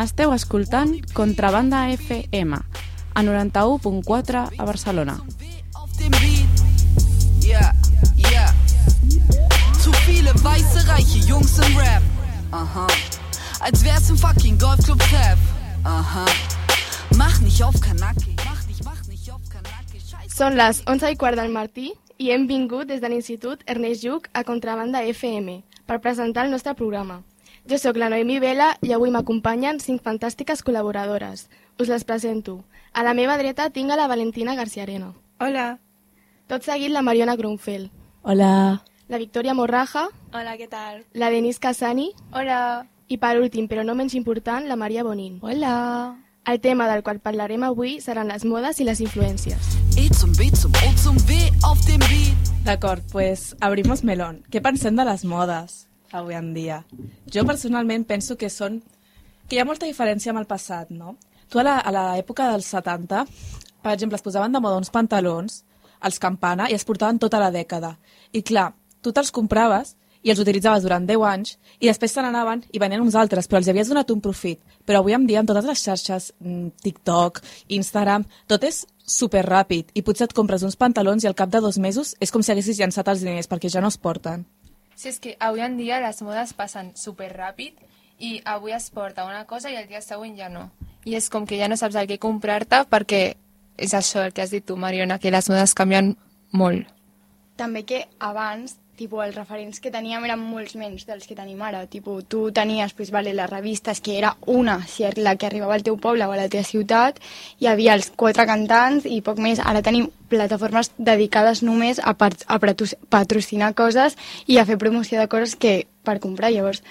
Esteu escoltant Contrabanda FM a 91.4 a Barcelona. Ja, ja. Zu viele weiße, reiche Jungs im Rap. Aha. Als wär's im fucking Golfclub Treff. Aha. Mach nicht auf Kanaki. Mach nicht, mach nicht auf Kanaki. Scheiß Són les 11 i quart del matí i hem vingut des de l'Institut Ernest Lluc a Contrabanda FM per presentar el nostre programa. Jo sóc la Noemí Vela i avui m'acompanyen cinc fantàstiques col·laboradores. Us les presento. A la meva dreta tinc a la Valentina Garciarena. Hola. Tot seguit la Mariona Grunfeld, Hola. la Victoria Morraja, Hola, què tal? la Denise Casani Hola. i, per últim, però no menys important, la Maria Bonin. Hola. El tema del qual parlarem avui seran les modes i les influències. D'acord, pues abrimos melón. Què pensem de les modes avui en dia? Jo personalment penso que són... que hi ha molta diferència amb el passat, no? Tu a l'època dels 70, per exemple, es posaven de moda uns pantalons, els campana, i es portaven tota la dècada. I clar, tu te'ls compraves i els utilitzaves durant 10 anys i després se n'anaven i venien uns altres, però els havies donat un profit. Però avui en dia, amb totes les xarxes, mm, TikTok, Instagram, tot és super ràpid i potser et compres uns pantalons i al cap de dos mesos és com si haguessis llançat els diners perquè ja no es porten. Sí, és que avui en dia les modes passen super ràpid i avui es porta una cosa i el dia següent ja no. I és com que ja no saps el que comprar-te perquè és això el que has dit tu, Mariona, que les modes canvien molt. també que abans tipo, els referents que teníem eren molts menys dels que tenim ara. Tipo, tu tenies pues, vale, les revistes, que era una, si era la que arribava al teu poble o a la teva ciutat, hi havia els quatre cantants i poc més. Ara tenim plataformes dedicades només a, a patrocinar coses i a fer promoció de coses que per comprar. Llavors,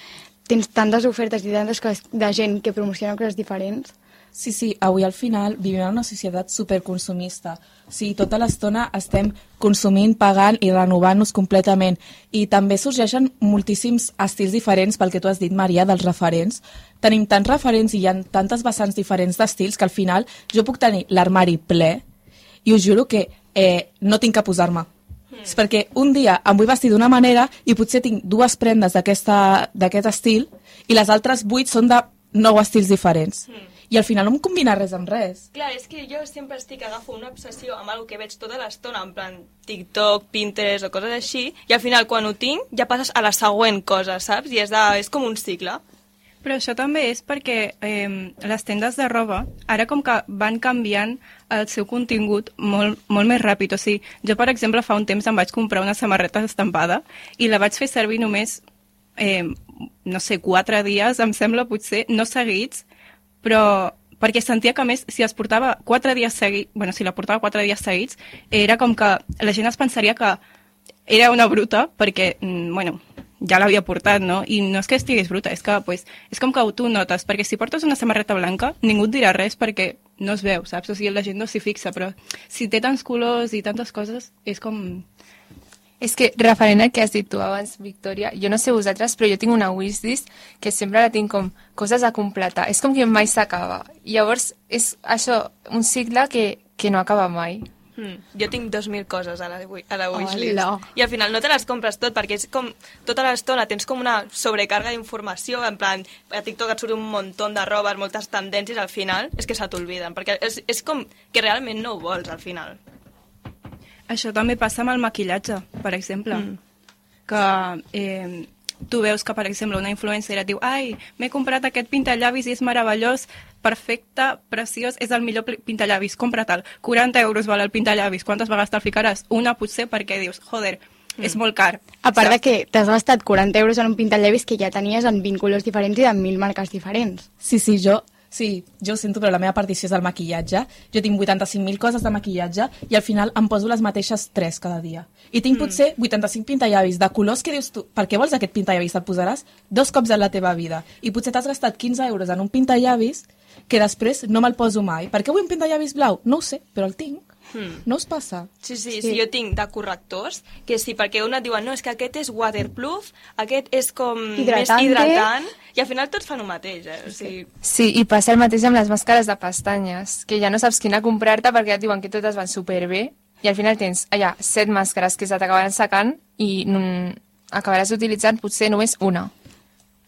tens tantes ofertes i tantes coses de gent que promociona coses diferents. Sí, sí, avui al final vivim en una societat superconsumista. O sigui, tota l'estona estem consumint, pagant i renovant-nos completament. I també sorgeixen moltíssims estils diferents, pel que tu has dit, Maria, dels referents. Tenim tants referents i hi ha tantes vessants diferents d'estils que al final jo puc tenir l'armari ple i us juro que eh, no tinc que posar-me. És perquè un dia em vull vestir d'una manera i potser tinc dues prendes d'aquest estil i les altres vuit són de nou estils diferents. I al final no em combina res amb res. Clar, és que jo sempre estic, agafo una obsessió amb algo que veig tota l'estona, en plan TikTok, Pinterest o coses així, i al final quan ho tinc ja passes a la següent cosa, saps? I és, de, és com un cicle. Però això també és perquè eh, les tendes de roba ara com que van canviant el seu contingut molt, molt més ràpid. O sigui, jo, per exemple, fa un temps em vaig comprar una samarreta estampada i la vaig fer servir només, eh, no sé, quatre dies, em sembla, potser, no seguits, però perquè sentia que més si es portava quatre dies seguits, bueno, si la portava quatre dies seguits, era com que la gent es pensaria que era una bruta perquè, mm, bueno, ja l'havia portat, no? I no és que estigués bruta, és que pues, és com que tu notes, perquè si portes una samarreta blanca, ningú et dirà res perquè no es veu, saps? O sigui, la gent no s'hi fixa, però si té tants colors i tantes coses, és com... És que, referent al que has dit tu abans, Victòria, jo no sé vosaltres, però jo tinc una wishlist que sempre la tinc com coses a completar. És com que mai s'acaba. Llavors, és això, un cicle que, que no acaba mai. Hmm. Jo tinc 2.000 coses a la, a la wishlist. Hola. I al final no te les compres tot, perquè és com tota l'estona tens com una sobrecarga d'informació, en plan, a TikTok et surt un muntó de robes, moltes tendències, al final és que se t'olviden, perquè és, és com que realment no ho vols, al final. Això també passa amb el maquillatge, per exemple. Mm. Que eh, tu veus que, per exemple, una influencer et diu ai, m'he comprat aquest pintallavis i és meravellós, perfecte, preciós, és el millor pintallavis, compra-te'l. 40 euros val el pintallavis, quantes vegades te'l ficaràs? Una potser perquè dius, joder, mm. és molt car. A part de saps? que t'has gastat 40 euros en un pintallavis que ja tenies en 20 colors diferents i de 1.000 marques diferents. Sí, sí, jo... Sí, jo ho sento, però la meva partició és del maquillatge. Jo tinc 85.000 coses de maquillatge i al final em poso les mateixes 3 cada dia. I tinc mm. potser 85 pintallavis de colors que dius tu, per què vols aquest pintallavis? Te'l posaràs dos cops en la teva vida. I potser t'has gastat 15 euros en un pintallavis que després no me'l poso mai. Per què vull un pintallavis blau? No ho sé, però el tinc. Hmm. No us passa? Sí, sí, sí, jo tinc de correctors, que sí, perquè un et diuen, no, és que aquest és waterproof, aquest és com Hidratante. més hidratant, i al final tots fan el mateix, eh? O sigui, Sí, i passa el mateix amb les màscares de pestanyes, que ja no saps quina comprar-te perquè et diuen que totes van superbé i al final tens allà set màscares que se t'acabaran secant i mm, acabaràs utilitzant potser només una.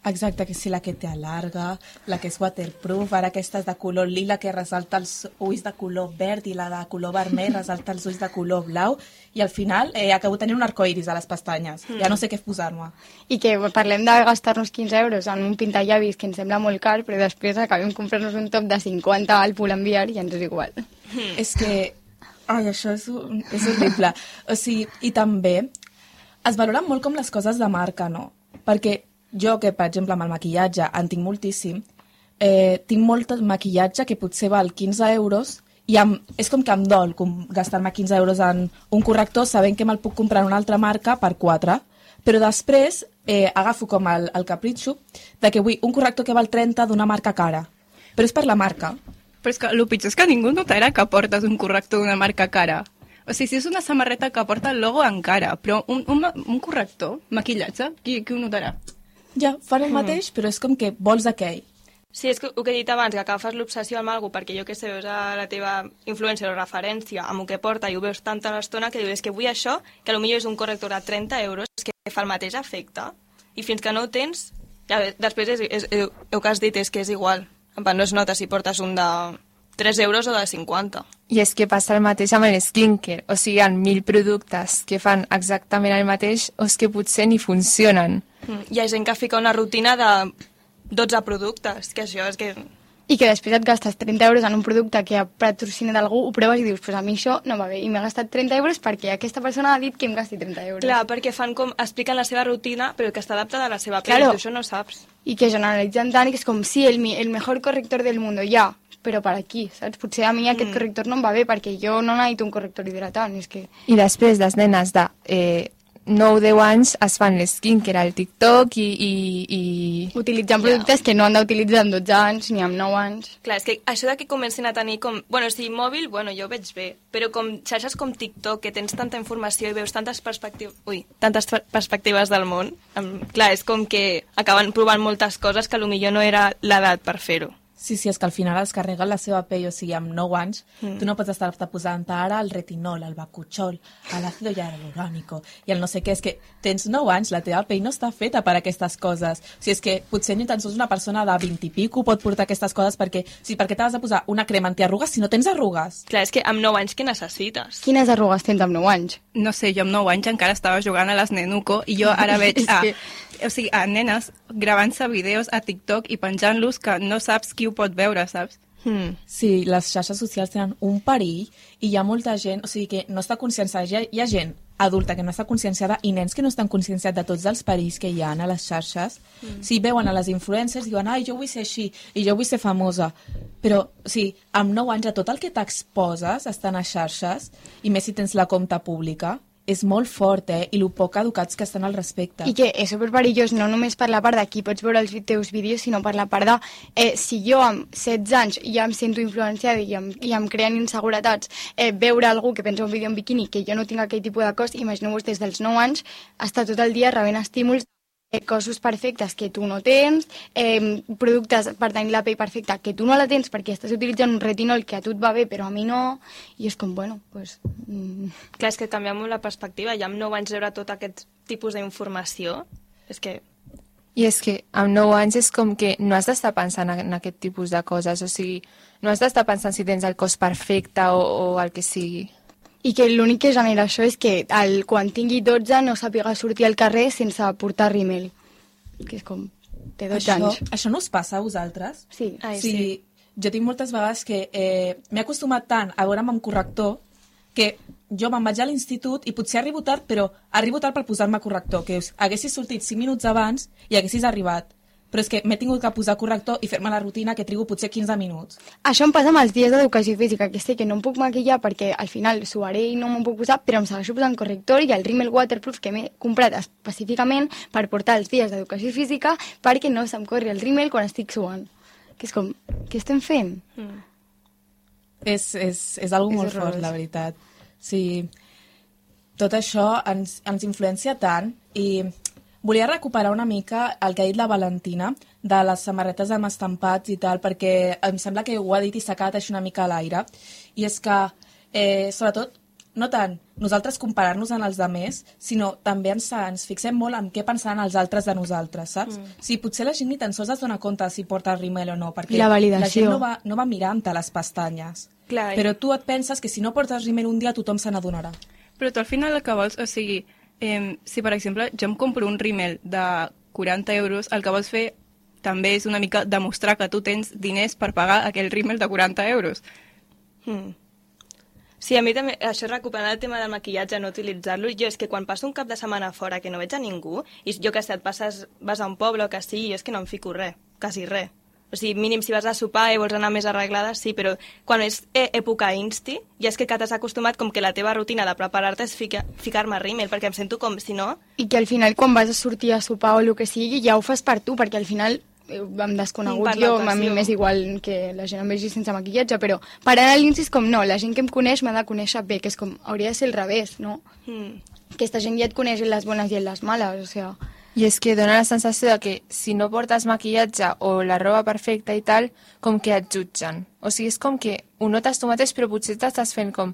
Exacte, que sí, la que té alarga, la que és waterproof, ara aquestes de color lila que resalta els ulls de color verd i la de color vermell resalta els ulls de color blau i al final eh, acabo tenint un arcoiris a les pestanyes. Ja no sé què posar-me. I que parlem de gastar-nos 15 euros en un pintallavis que ens sembla molt car, però després acabem comprant-nos un top de 50 al Pull&Bear i ens és igual. És que... Ai, això és, un- és horrible. O sigui, i també es valoren molt com les coses de marca, no? Perquè jo, que per exemple amb el maquillatge en tinc moltíssim, eh, tinc molt maquillatge que potser val 15 euros i em, és com que em dol gastar-me 15 euros en un corrector sabent que me'l puc comprar en una altra marca per 4 però després eh, agafo com el, el capritxo de que vull un corrector que val 30 d'una marca cara però és per la marca Però és que el pitjor és que ningú notarà que portes un corrector d'una marca cara. O sigui, si és una samarreta que porta el logo encara, però un, un, un corrector, maquillatge, qui, qui ho notarà? Ja, fan el mateix però és com que vols aquell Sí, és que el que he dit abans, que agafes l'obsessió amb algú perquè jo que sé, veus a la teva influència o referència amb el que porta i ho veus tanta l'estona que dius que vull això, que potser és un corrector de 30 euros, és que fa el mateix efecte. I fins que no ho tens, ja, després és, és, és, el que has dit és que és igual. En plan, no es nota si portes un de 3 euros o de 50. I és que passa el mateix amb el skincare. O sigui, hi ha mil productes que fan exactament el mateix o és que potser ni funcionen. Mm. Hi ha gent que fica una rutina de 12 productes, que això és que... I que després et gastes 30 euros en un producte que ha patrocinat algú, ho proves i dius, pues a mi això no va bé, i m'he gastat 30 euros perquè aquesta persona ha dit que em gasti 30 euros. Clar, perquè fan com... expliquen la seva rutina, però que està adaptada a la seva pell, Claro. tu això no saps. I que generalitzen tant i que és com, sí, el, mi- el mejor corrector del mundo, ja, però per aquí, saps? Potser a mi aquest corrector no em va bé perquè jo no necessito un corrector hidratant, és que... I després les nenes de eh, 9-10 anys es fan l'esquincare al TikTok i... i, i... Utilitzant productes que no han d'utilitzar amb 12 anys ni amb 9 anys. Clar, és que això de que comencin a tenir com... Bueno, si mòbil, bueno, jo ho veig bé, però com xarxes com TikTok, que tens tanta informació i veus tantes perspectives... Ui, tantes per- perspectives del món, clar, és com que acaben provant moltes coses que potser no era l'edat per fer-ho. Sí, sí, és que al final es carreguen la seva pell, o sigui, amb 9 anys, mm. tu no pots estar-te posant ara el retinol, el bacuchol, l'àcido hialurònico i el no sé què, és que tens 9 anys, la teva pell no està feta per aquestes coses. O sigui, és que potser ni tan sols una persona de 20 i pico pot portar aquestes coses perquè, o sigui, per què t'has de posar una crema antiarrugues si no tens arrugues? Clar, és que amb 9 anys què necessites? Quines arrugues tens amb 9 anys? No sé, jo amb 9 anys encara estava jugant a les Nenuco i jo ara veig a, que- o sigui, a nenes gravant-se vídeos a TikTok i penjant-los que no saps qui ho pot veure, saps? Hmm. Sí, les xarxes socials tenen un perill i hi ha molta gent, o sigui, que no està conscienciada. Hi ha, hi ha gent adulta que no està conscienciada i nens que no estan conscienciats de tots els perills que hi ha a les xarxes. Mm. Si veuen a les influencers, diuen, ai, jo vull ser així i jo vull ser famosa. Però, o sigui, amb 9 anys, a tot el que t'exposes estan a xarxes, i més si tens la compta pública, és molt fort, eh? I lo poc educats que estan al respecte. I que és superperillós no només per la part de qui pots veure els teus vídeos, sinó per la part de eh, si jo amb 16 anys ja em sento influenciada i em, i em creen inseguretats, eh, veure algú que pensa un vídeo en biquini que jo no tinc aquell tipus de cos, imagineu-vos des dels 9 anys estar tot el dia rebent estímuls cossos perfectes que tu no tens, eh, productes per tenir la pell perfecta que tu no la tens perquè estàs utilitzant un retinol que a tu et va bé però a mi no, i és com, bueno, pues, mm, Clar, és que canvia molt la perspectiva. Ja amb 9 anys veure tot aquest tipus d'informació, és que... I és que amb 9 anys és com que no has d'estar pensant en aquest tipus de coses, o sigui, no has d'estar pensant si tens el cos perfecte o, o el que sigui. I que l'únic que genera això és que el, quan tingui 12 no sàpiga sortir al carrer sense portar rímel. Que és com... Té 12 això, anys. això no us passa a vosaltres? Sí. Ai, sí. sí. Jo tinc moltes vegades que eh, m'he acostumat tant a veure'm amb corrector que jo me'n vaig a l'institut i potser arribo tard, però arribo tard per posar-me corrector, que us, haguessis sortit 5 minuts abans i haguessis arribat. Però és que m'he tingut que posar corrector i fer-me la rutina que trigo potser 15 minuts. Això em passa amb els dies d'educació física, que sé que no em puc maquillar perquè al final suaré i no m'ho puc posar, però em segueixo posant corrector i el rímel waterproof que m'he comprat específicament per portar els dies d'educació física perquè no se'm corri el rímel quan estic suant. Que és com, què estem fent? És, és, és algo És molt horrorós. fort, la veritat. Sí, tot això ens, ens influencia tant i volia recuperar una mica el que ha dit la Valentina de les samarretes amb estampats i tal, perquè em sembla que ho ha dit i s'ha quedat així una mica a l'aire. I és que, eh, sobretot, no tant nosaltres comparar-nos amb els demés, sinó també ens, ens fixem molt en què pensaran els altres de nosaltres, saps? Mm. O sigui, potser la gent ni tan sols es dona compte si porta rímel o no, perquè la validació. la gent no va, no va mirant-te les pestanyes. Clar, Però tu et penses que si no portes rímel un dia tothom se n'adonarà. Però tu al final el que vols, o sigui, eh, si per exemple jo em compro un rímel de 40 euros, el que vols fer també és una mica demostrar que tu tens diners per pagar aquell rímel de 40 euros. Mm. Sí, a mi també, això recuperant el tema del maquillatge, no utilitzar-lo, jo és que quan passo un cap de setmana fora que no veig a ningú, i jo que sé, et passes, vas a un poble o que sigui, jo és que no em fico res, quasi res. O sigui, mínim si vas a sopar i vols anar més arreglada, sí, però quan és eh, època insti, ja és que t'has acostumat com que la teva rutina de preparar-te és fica, ficar-me rímel, perquè em sento com, si no... I que al final quan vas a sortir a sopar o el que sigui ja ho fas per tu, perquè al final eh, amb desconeguts Per jo, a mi m'és igual que la gent em vegi sense maquillatge, però per anar a l'Insti és com no, la gent que em coneix m'ha de conèixer bé, que és com, hauria de ser al revés, no? Mm. Aquesta gent ja et coneix en les bones i en les males, o sigui... I és que dona la sensació de que si no portes maquillatge o la roba perfecta i tal, com que et jutgen. O sigui, és com que ho notes tu mateix, però potser t'estàs fent com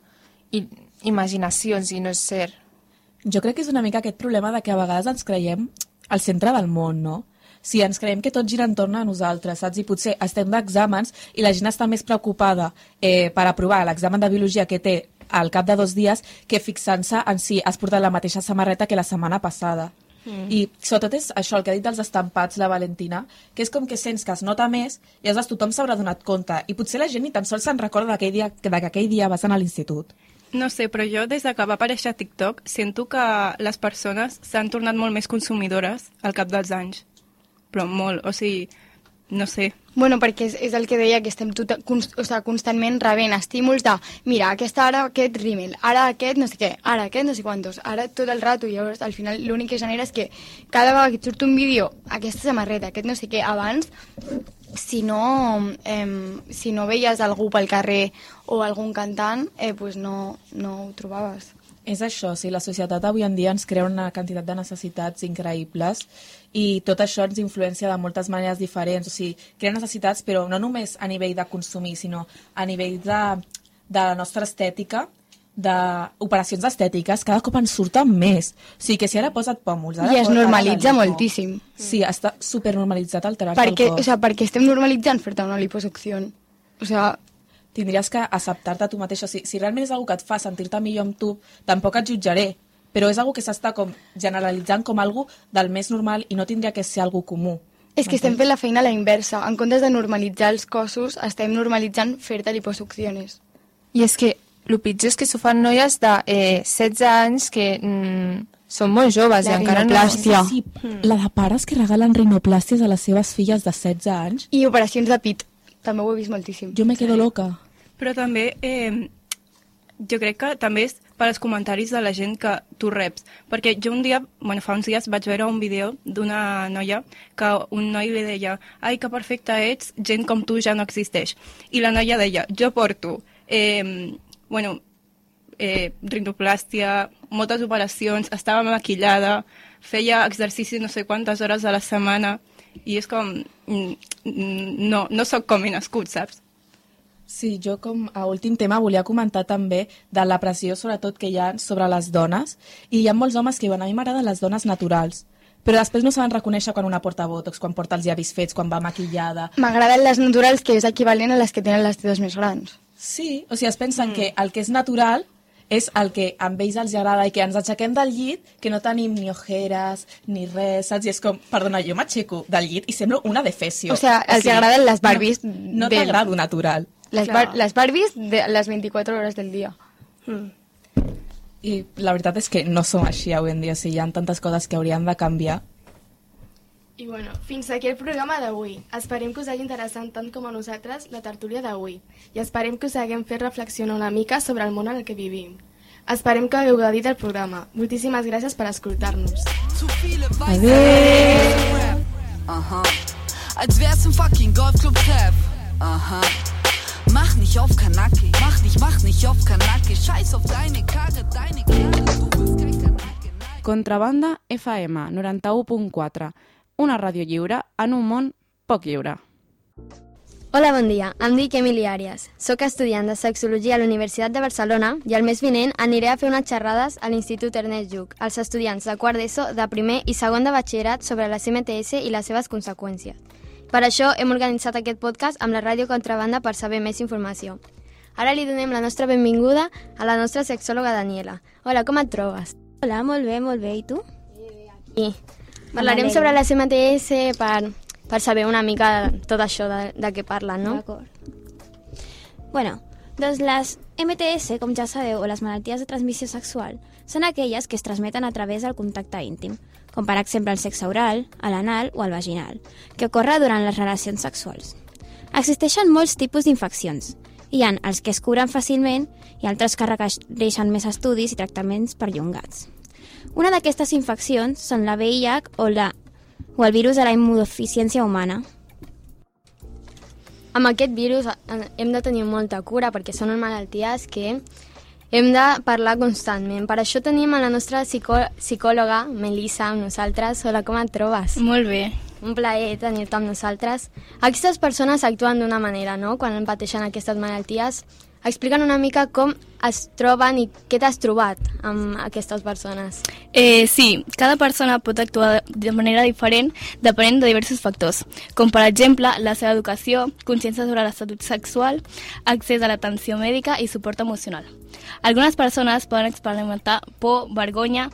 i, imaginacions i no és cert. Jo crec que és una mica aquest problema de que a vegades ens creiem al centre del món, no? Si ens creiem que tot gira entorn a nosaltres, saps? I potser estem d'exàmens i la gent està més preocupada eh, per aprovar l'examen de biologia que té al cap de dos dies que fixant-se en si has portat la mateixa samarreta que la setmana passada. Mm. I sobretot és això, el que ha dit dels estampats la Valentina, que és com que sents que es nota més i aleshores tothom s'haurà donat compte. I potser la gent ni tan sols se'n recorda d'aquell dia, de que aquell dia vas anar a l'institut. No sé, però jo des de que va aparèixer TikTok sento que les persones s'han tornat molt més consumidores al cap dels anys. Però molt, o sigui, no sé. Bueno, perquè és, és el que deia, que estem tot, const, o sigui, constantment rebent estímuls de mira, aquesta ara aquest rímel, ara aquest no sé què, ara aquest no sé quantos, ara tot el rato, i llavors al final l'únic que genera és que cada vegada que et surt un vídeo, aquesta samarreta, aquest no sé què, abans, si no, eh, si no veies algú pel carrer o algun cantant, eh, pues no, no ho trobaves. És això, sí, la societat avui en dia ens crea una quantitat de necessitats increïbles i tot això ens influencia de moltes maneres diferents. O sigui, crea necessitats, però no només a nivell de consumir, sinó a nivell de, de la nostra estètica, d'operacions estètiques, cada cop en surten més. O sigui, que si ara posa't pòmuls... Ara I es ara normalitza moltíssim. Sí, està supernormalitzat alterar-se el cos. o sea, perquè estem normalitzant fer-te una liposucció. O sea, tindries que acceptar-te tu mateix. O sigui, si realment és algo que et fa sentir-te millor amb tu, tampoc et jutjaré. Però és algo que s'està com generalitzant com algo del més normal i no tindria que ser algo comú. És que estem fent la feina a la inversa. En comptes de normalitzar els cossos, estem normalitzant fer-te liposucciones. I és que el pitjor és que s'ho fan noies de eh, 16 anys que mm, són molt joves La i encara no... Sí, la de pares que regalen rinoplàsties a les seves filles de 16 anys, I operacions de pit. També ho he vist moltíssim. jo me quedo loca. Però també, eh, jo crec que també és per als comentaris de la gent que tu reps. Perquè jo un dia, bueno, fa uns dies vaig veure un vídeo d'una noia que un noi li deia ai, que perfecta ets, gent com tu ja no existeix. I la noia deia, jo porto, eh, bueno, eh, rinoplàstia, moltes operacions, estava maquillada, feia exercici no sé quantes hores a la setmana, i és com, mm, mm, no, no sóc com he nascut, saps? Sí, jo com a últim tema volia comentar també de la pressió sobretot que hi ha sobre les dones i hi ha molts homes que diuen a mi m'agraden les dones naturals però després no saben reconèixer quan una porta botox, quan porta els llavis fets, quan va maquillada. M'agraden les naturals, que és equivalent a les que tenen les tetes més grans. Sí, o sigui, es pensen mm. que el que és natural és el que a ells els agrada i que ens aixequem del llit, que no tenim ni ojeres, ni res, saps? I és com, perdona, jo m'aixeco del llit i semblo una defecio. O sea, els agraden les Barbies No, no de- t'agrado natural. Les, bar les Barbies de les 24 hores del dia. I la veritat és que no som així avui en dia, o sigui, hi ha tantes coses que haurien de canviar. I bueno, fins aquí el programa d'avui. Esperem que us hagi interessat tant com a nosaltres la tertúlia d'avui i esperem que us haguem fet reflexionar una mica sobre el món en el que vivim. Esperem que hagueu gaudit del programa. Moltíssimes gràcies per escoltar-nos. Rap. Aha. Als wär's im fucking Golfclub Treff. Aha. Mach nicht auf Kanake. Mach nicht, mach nicht auf Kanake. Scheiß auf deine Karre, deine Karre. Du bist kein Kanake. Nein. Contrabanda FM 91.4, una ràdio lliure en un món poc lliure. Hola, bon dia. Em dic Emili Àrias. Soc estudiant de Sexologia a la Universitat de Barcelona i el mes vinent aniré a fer unes xerrades a l'Institut Ernest Lluc als estudiants de quart d'ESO, de primer i segon de batxillerat sobre la CMTS i les seves conseqüències. Per això hem organitzat aquest podcast amb la Ràdio Contrabanda per saber més informació. Ara li donem la nostra benvinguda a la nostra sexòloga Daniela. Hola, com et trobes? Hola, molt bé, molt bé. I tu? I parlarem sobre la CMTS per, per saber una mica tot això de, de què parlen, no? D'acord. Bueno, doncs les MTS, com ja sabeu, o les malalties de transmissió sexual, són aquelles que es transmeten a través del contacte íntim, com per exemple el sexe oral, l'anal o al vaginal, que ocorre durant les relacions sexuals. Existeixen molts tipus d'infeccions. Hi ha els que es curen fàcilment i altres que requereixen més estudis i tractaments perllongats. Una d'aquestes infeccions són la VIH o, la, o el virus de la immunodeficiència humana. Amb aquest virus eh, hem de tenir molta cura perquè són malalties que hem de parlar constantment. Per això tenim a la nostra psicò psicòloga, Melissa, amb nosaltres. Hola, com et trobes? Molt bé. Un plaer tenir-te amb nosaltres. Aquestes persones actuen d'una manera, no?, quan pateixen aquestes malalties. Explica'n una mica com es troben i què t'has trobat amb aquestes persones. Eh, sí, cada persona pot actuar de manera diferent depenent de diversos factors, com per exemple la seva educació, consciència sobre la salut sexual, accés a l'atenció mèdica i suport emocional. Algunes persones poden experimentar por, vergonya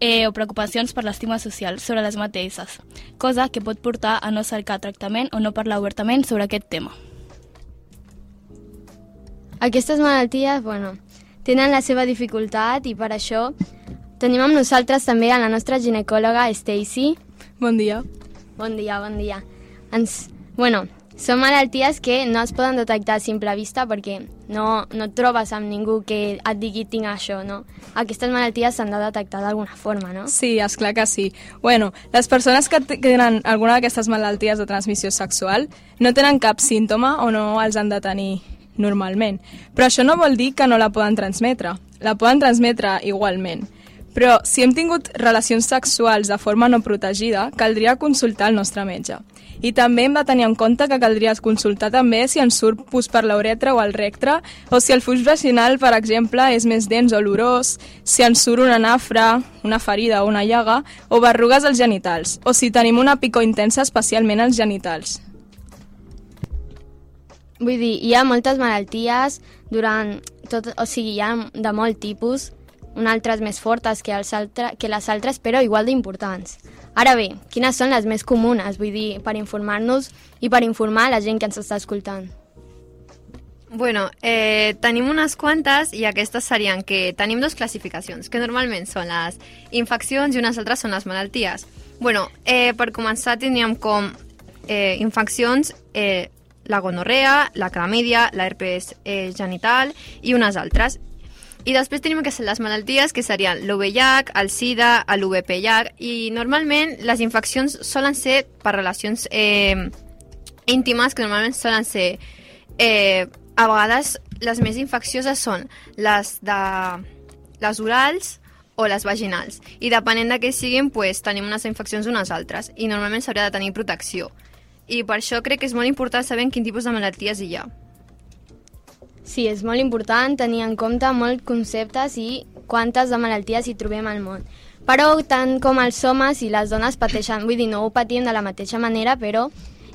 eh, o preocupacions per l'estima social sobre les mateixes, cosa que pot portar a no cercar tractament o no parlar obertament sobre aquest tema. Aquestes malalties, bueno, tenen la seva dificultat i per això tenim amb nosaltres també a la nostra ginecòloga Stacy. Bon dia. Bon dia, bon dia. Ens, bueno, són malalties que no es poden detectar a simple vista perquè no, no et trobes amb ningú que et digui tinc això, no? Aquestes malalties s'han de detectar d'alguna forma, no? Sí, és clar que sí. Bueno, les persones que tenen alguna d'aquestes malalties de transmissió sexual no tenen cap símptoma o no els han de tenir normalment. Però això no vol dir que no la poden transmetre. La poden transmetre igualment. Però si hem tingut relacions sexuals de forma no protegida, caldria consultar el nostre metge. I també hem de tenir en compte que caldria consultar també si ens surt pus per l'uretra o el rectre, o si el fux vaginal, per exemple, és més dens o olorós, si ens surt una nafra, una ferida o una llaga, o berrugues als genitals, o si tenim una picor intensa especialment als genitals. Vull dir, hi ha moltes malalties durant tot, o sigui, hi ha de molt tipus, unes altres més fortes que, els altre, que les altres, però igual d'importants. Ara bé, quines són les més comunes, vull dir, per informar-nos i per informar la gent que ens està escoltant? Bueno, eh, tenim unes quantes i aquestes serien que tenim dues classificacions, que normalment són les infeccions i unes altres són les malalties. Bueno, eh, per començar tindríem com eh, infeccions eh, la gonorrea, la clamídia, la herpes eh, genital i unes altres. I després tenim que les malalties, que serien l'UVIH, el SIDA, l'UVPH, i normalment les infeccions solen ser per relacions eh, íntimes, que normalment solen ser... Eh, a vegades les més infeccioses són les de les orals o les vaginals. I depenent de què siguin, pues, tenim unes infeccions unes altres. I normalment s'hauria de tenir protecció i per això crec que és molt important saber quin tipus de malalties hi ha. Sí, és molt important tenir en compte molts conceptes i quantes de malalties hi trobem al món. Però tant com els homes i les dones pateixen, vull dir, no ho patim de la mateixa manera, però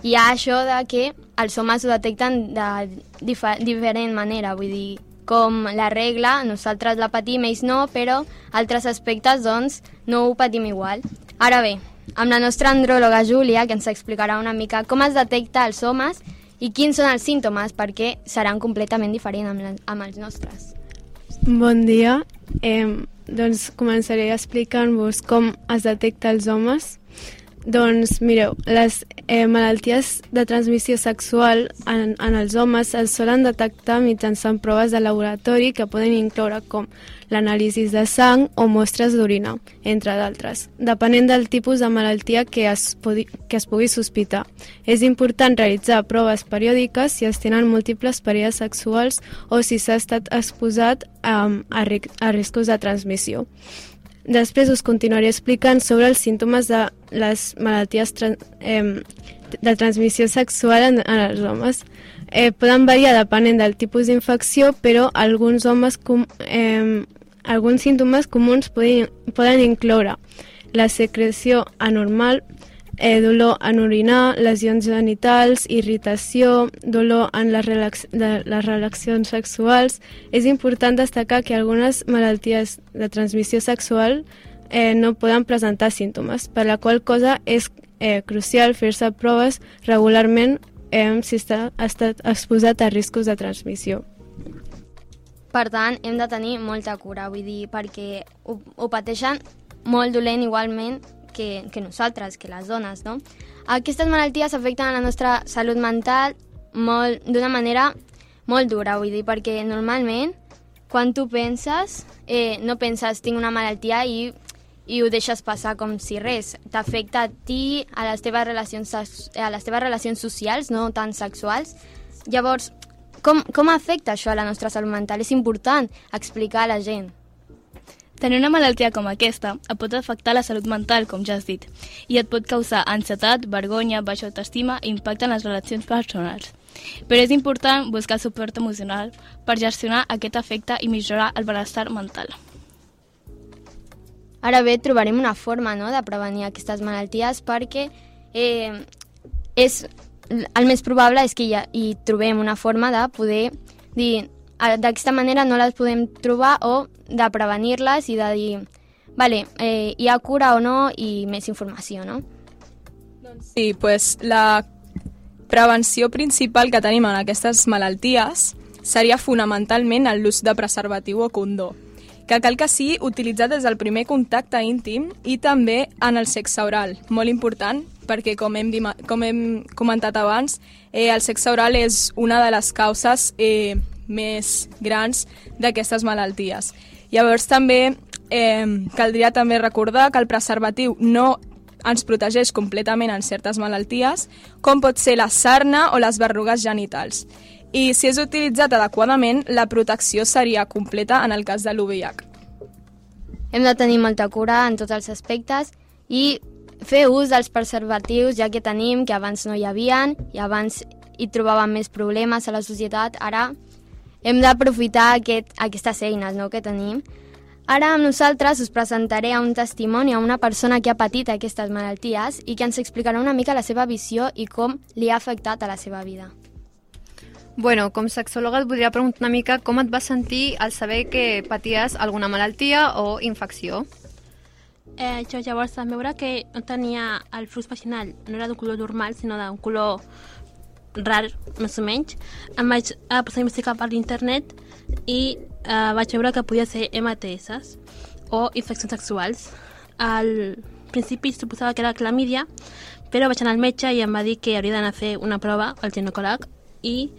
hi ha això de que els homes ho detecten de dif diferent manera, vull dir, com la regla, nosaltres la patim, ells no, però altres aspectes, doncs, no ho patim igual. Ara bé, amb la nostra andròloga Júlia, que ens explicarà una mica com es detecta els homes i quins són els símptomes, perquè seran completament diferents amb, la, amb els nostres. Bon dia. Eh, doncs començaré explicant-vos com es detecta els homes. Doncs mireu, les eh, malalties de transmissió sexual en, en els homes es solen detectar mitjançant proves de laboratori que poden incloure com l'anàlisi de sang o mostres d'orina, entre d'altres, depenent del tipus de malaltia que es, pugui, que es pugui sospitar. És important realitzar proves periòdiques si es tenen múltiples parelles sexuals o si s'ha estat exposat um, a, a riscos de transmissió. Després us continuaré explicant sobre els símptomes de les malalties eh, de transmissió sexual en, en els homes. Eh, poden variar depenent del tipus d'infecció, però alguns homes com, eh, alguns símptomes comuns poden, poden incloure la secreció anormal, eh, dolor en orinar, lesions genitals, irritació, dolor en les, relax de les relacions sexuals. És important destacar que algunes malalties de transmissió sexual eh, no poden presentar símptomes, per la qual cosa és eh, crucial fer-se proves regularment eh, si està, ha estat exposat a riscos de transmissió. Per tant, hem de tenir molta cura, vull dir, perquè ho, ho pateixen molt dolent igualment que, que nosaltres, que les dones, no? Aquestes malalties afecten a la nostra salut mental d'una manera molt dura, vull dir, perquè normalment quan tu penses, eh, no penses tinc una malaltia i, i ho deixes passar com si res. T'afecta a ti, a les teves relacions, a les teves relacions socials, no tan sexuals. Llavors, com, com afecta això a la nostra salut mental? És important explicar a la gent. Tenir una malaltia com aquesta et pot afectar la salut mental, com ja has dit, i et pot causar ansietat, vergonya, baixa autoestima i impacte en les relacions personals. Però és important buscar suport emocional per gestionar aquest efecte i millorar el benestar mental. Ara bé, trobarem una forma no, de prevenir aquestes malalties perquè eh, és, el més probable és que ha, hi trobem una forma de poder dir d'aquesta manera no les podem trobar o de prevenir-les i de dir, vale, eh, hi ha cura o no i més informació, no? Sí, pues la prevenció principal que tenim en aquestes malalties seria fonamentalment l'ús de preservatiu o condó, que cal que sigui utilitzat des del primer contacte íntim i també en el sexe oral, molt important perquè com hem, com hem comentat abans, eh, el sexe oral és una de les causes eh, més grans d'aquestes malalties. Llavors també eh, caldria també recordar que el preservatiu no ens protegeix completament en certes malalties, com pot ser la sarna o les verrugues genitals. I si és utilitzat adequadament, la protecció seria completa en el cas de l'UVIH. Hem de tenir molta cura en tots els aspectes i fer ús dels preservatius, ja que tenim que abans no hi havien i abans hi trobàvem més problemes a la societat, ara hem d'aprofitar aquest, aquestes eines no, que tenim. Ara amb nosaltres us presentaré a un testimoni a una persona que ha patit aquestes malalties i que ens explicarà una mica la seva visió i com li ha afectat a la seva vida. Bueno, com sexòloga et voldria preguntar una mica com et vas sentir al saber que paties alguna malaltia o infecció? Eh, jo llavors vam veure que no tenia el flux vaginal, no era d'un color normal, sinó d'un color rar, més o menys. Em vaig a posar a investigar per l'internet i eh, vaig veure que podia ser MTS o infeccions sexuals. Al principi suposava que era clamídia, però vaig anar al metge i em va dir que hauria d'anar a fer una prova al ginecòleg i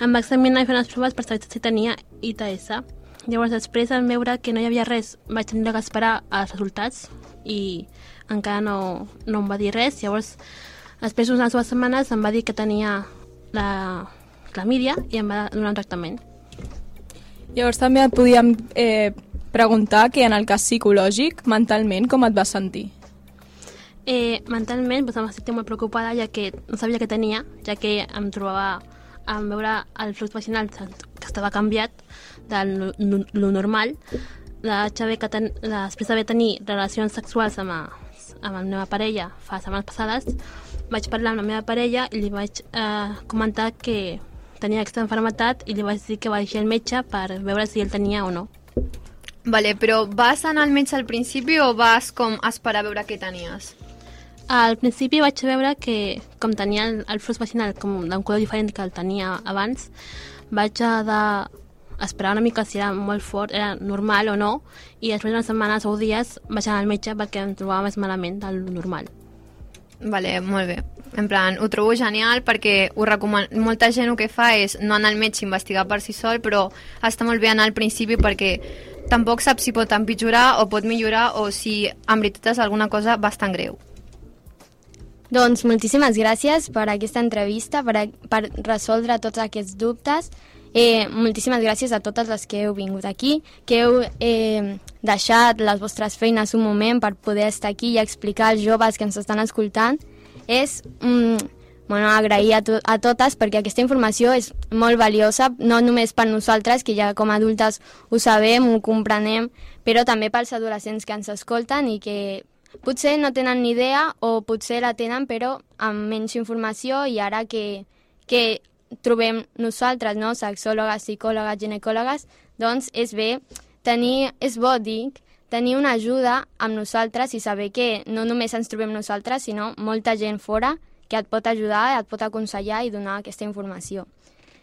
em va examinar i fer unes proves per saber si tenia ITS. Llavors, després, en veure que no hi havia res, vaig tenir que esperar els resultats i encara no, no em va dir res. Llavors, després d'unes dues setmanes, em va dir que tenia la clamídia i em va donar un tractament. Llavors també et podíem eh, preguntar que en el cas psicològic, mentalment, com et vas sentir? Eh, mentalment pues, em vaig sentir molt preocupada ja que no sabia què tenia, ja que em trobava en veure el flux vaginal que estava canviat de lo, normal. Vaig haver que ten, després d'haver tenir relacions sexuals amb, a, amb la meva parella fa setmanes passades, vaig parlar amb la meva parella i li vaig eh, comentar que tenia aquesta enfermetat i li vaig dir que vagi al metge per veure si ell tenia o no. Vale, però vas anar al metge al principi o vas com esperar a veure què tenies? Al principi vaig veure que, com tenia el, el flux vaginal com d'un color diferent que el tenia abans, vaig a de esperar una mica si era molt fort, era normal o no, i després d'unes setmanes o dies vaig anar al metge perquè em trobava més malament del normal. Vale, molt bé. En plan, ho trobo genial perquè ho recoman... molta gent el que fa és no anar al metge a investigar per si sol, però està molt bé anar al principi perquè tampoc saps si pot empitjorar o pot millorar o si en veritat és alguna cosa bastant greu. Doncs moltíssimes gràcies per aquesta entrevista, per, per resoldre tots aquests dubtes. Eh, moltíssimes gràcies a totes les que heu vingut aquí, que heu eh, deixat les vostres feines un moment per poder estar aquí i explicar als joves que ens estan escoltant. És mm, bueno, agrair a, to a totes perquè aquesta informació és molt valiosa, no només per nosaltres, que ja com a adultes ho sabem, ho comprenem, però també pels adolescents que ens escolten i que potser no tenen ni idea o potser la tenen però amb menys informació i ara que, que trobem nosaltres, no? sexòlogues, psicòlogues, ginecòlogues, doncs és bé tenir, és bo dir, tenir una ajuda amb nosaltres i saber que no només ens trobem nosaltres, sinó molta gent fora que et pot ajudar, et pot aconsellar i donar aquesta informació.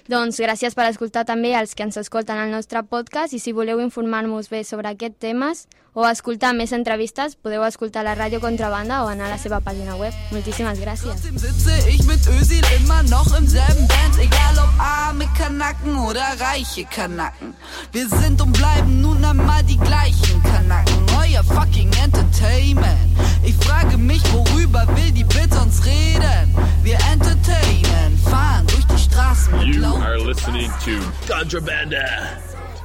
Doncs gràcies per escoltar també els que ens escolten al nostre podcast i si voleu informar-vos bé sobre aquests temes o escoltar més entrevistes podeu escoltar la ràdio Contrabanda o anar a la seva pàgina web. Moltíssimes gràcies. sitze ich mit Ösil immer noch im selben Band, egal ob arme Kanaken oder reiche Kanaken. Wir sind und bleiben nun einmal die gleichen Kanaken. Euer fucking Entertainment. Ich frage mich, worüber will die Bild uns reden? Wir entertainen, fahren durch die Straßen mit You are listening to Contrabanda,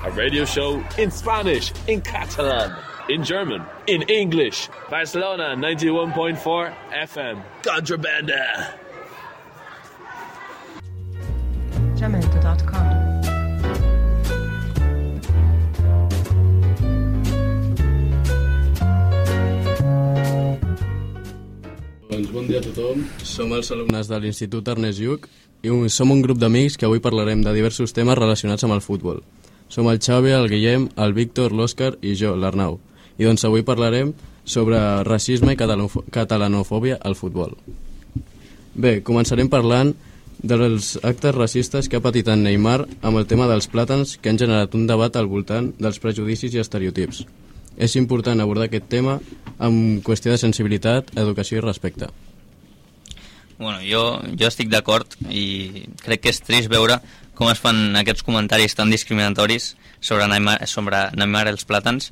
a radio show in Spanish, in Catalan, in German, in English. Barcelona 91.4 FM. Contrabanda. Jamendo.com Doncs bon dia a tothom. Som els alumnes de l'Institut Ernest Lluc i un, som un grup d'amics que avui parlarem de diversos temes relacionats amb el futbol. Som el Xavi, el Guillem, el Víctor, l'Òscar i jo, l'Arnau. I doncs avui parlarem sobre racisme i catalanofòbia al futbol. Bé, començarem parlant dels actes racistes que ha patit en Neymar amb el tema dels plàtans que han generat un debat al voltant dels prejudicis i estereotips. És important abordar aquest tema amb qüestió de sensibilitat, educació i respecte. Bueno, jo, jo estic d'acord i crec que és trist veure com es fan aquests comentaris tan discriminatoris sobre Neymar, sobre Neymar els plàtans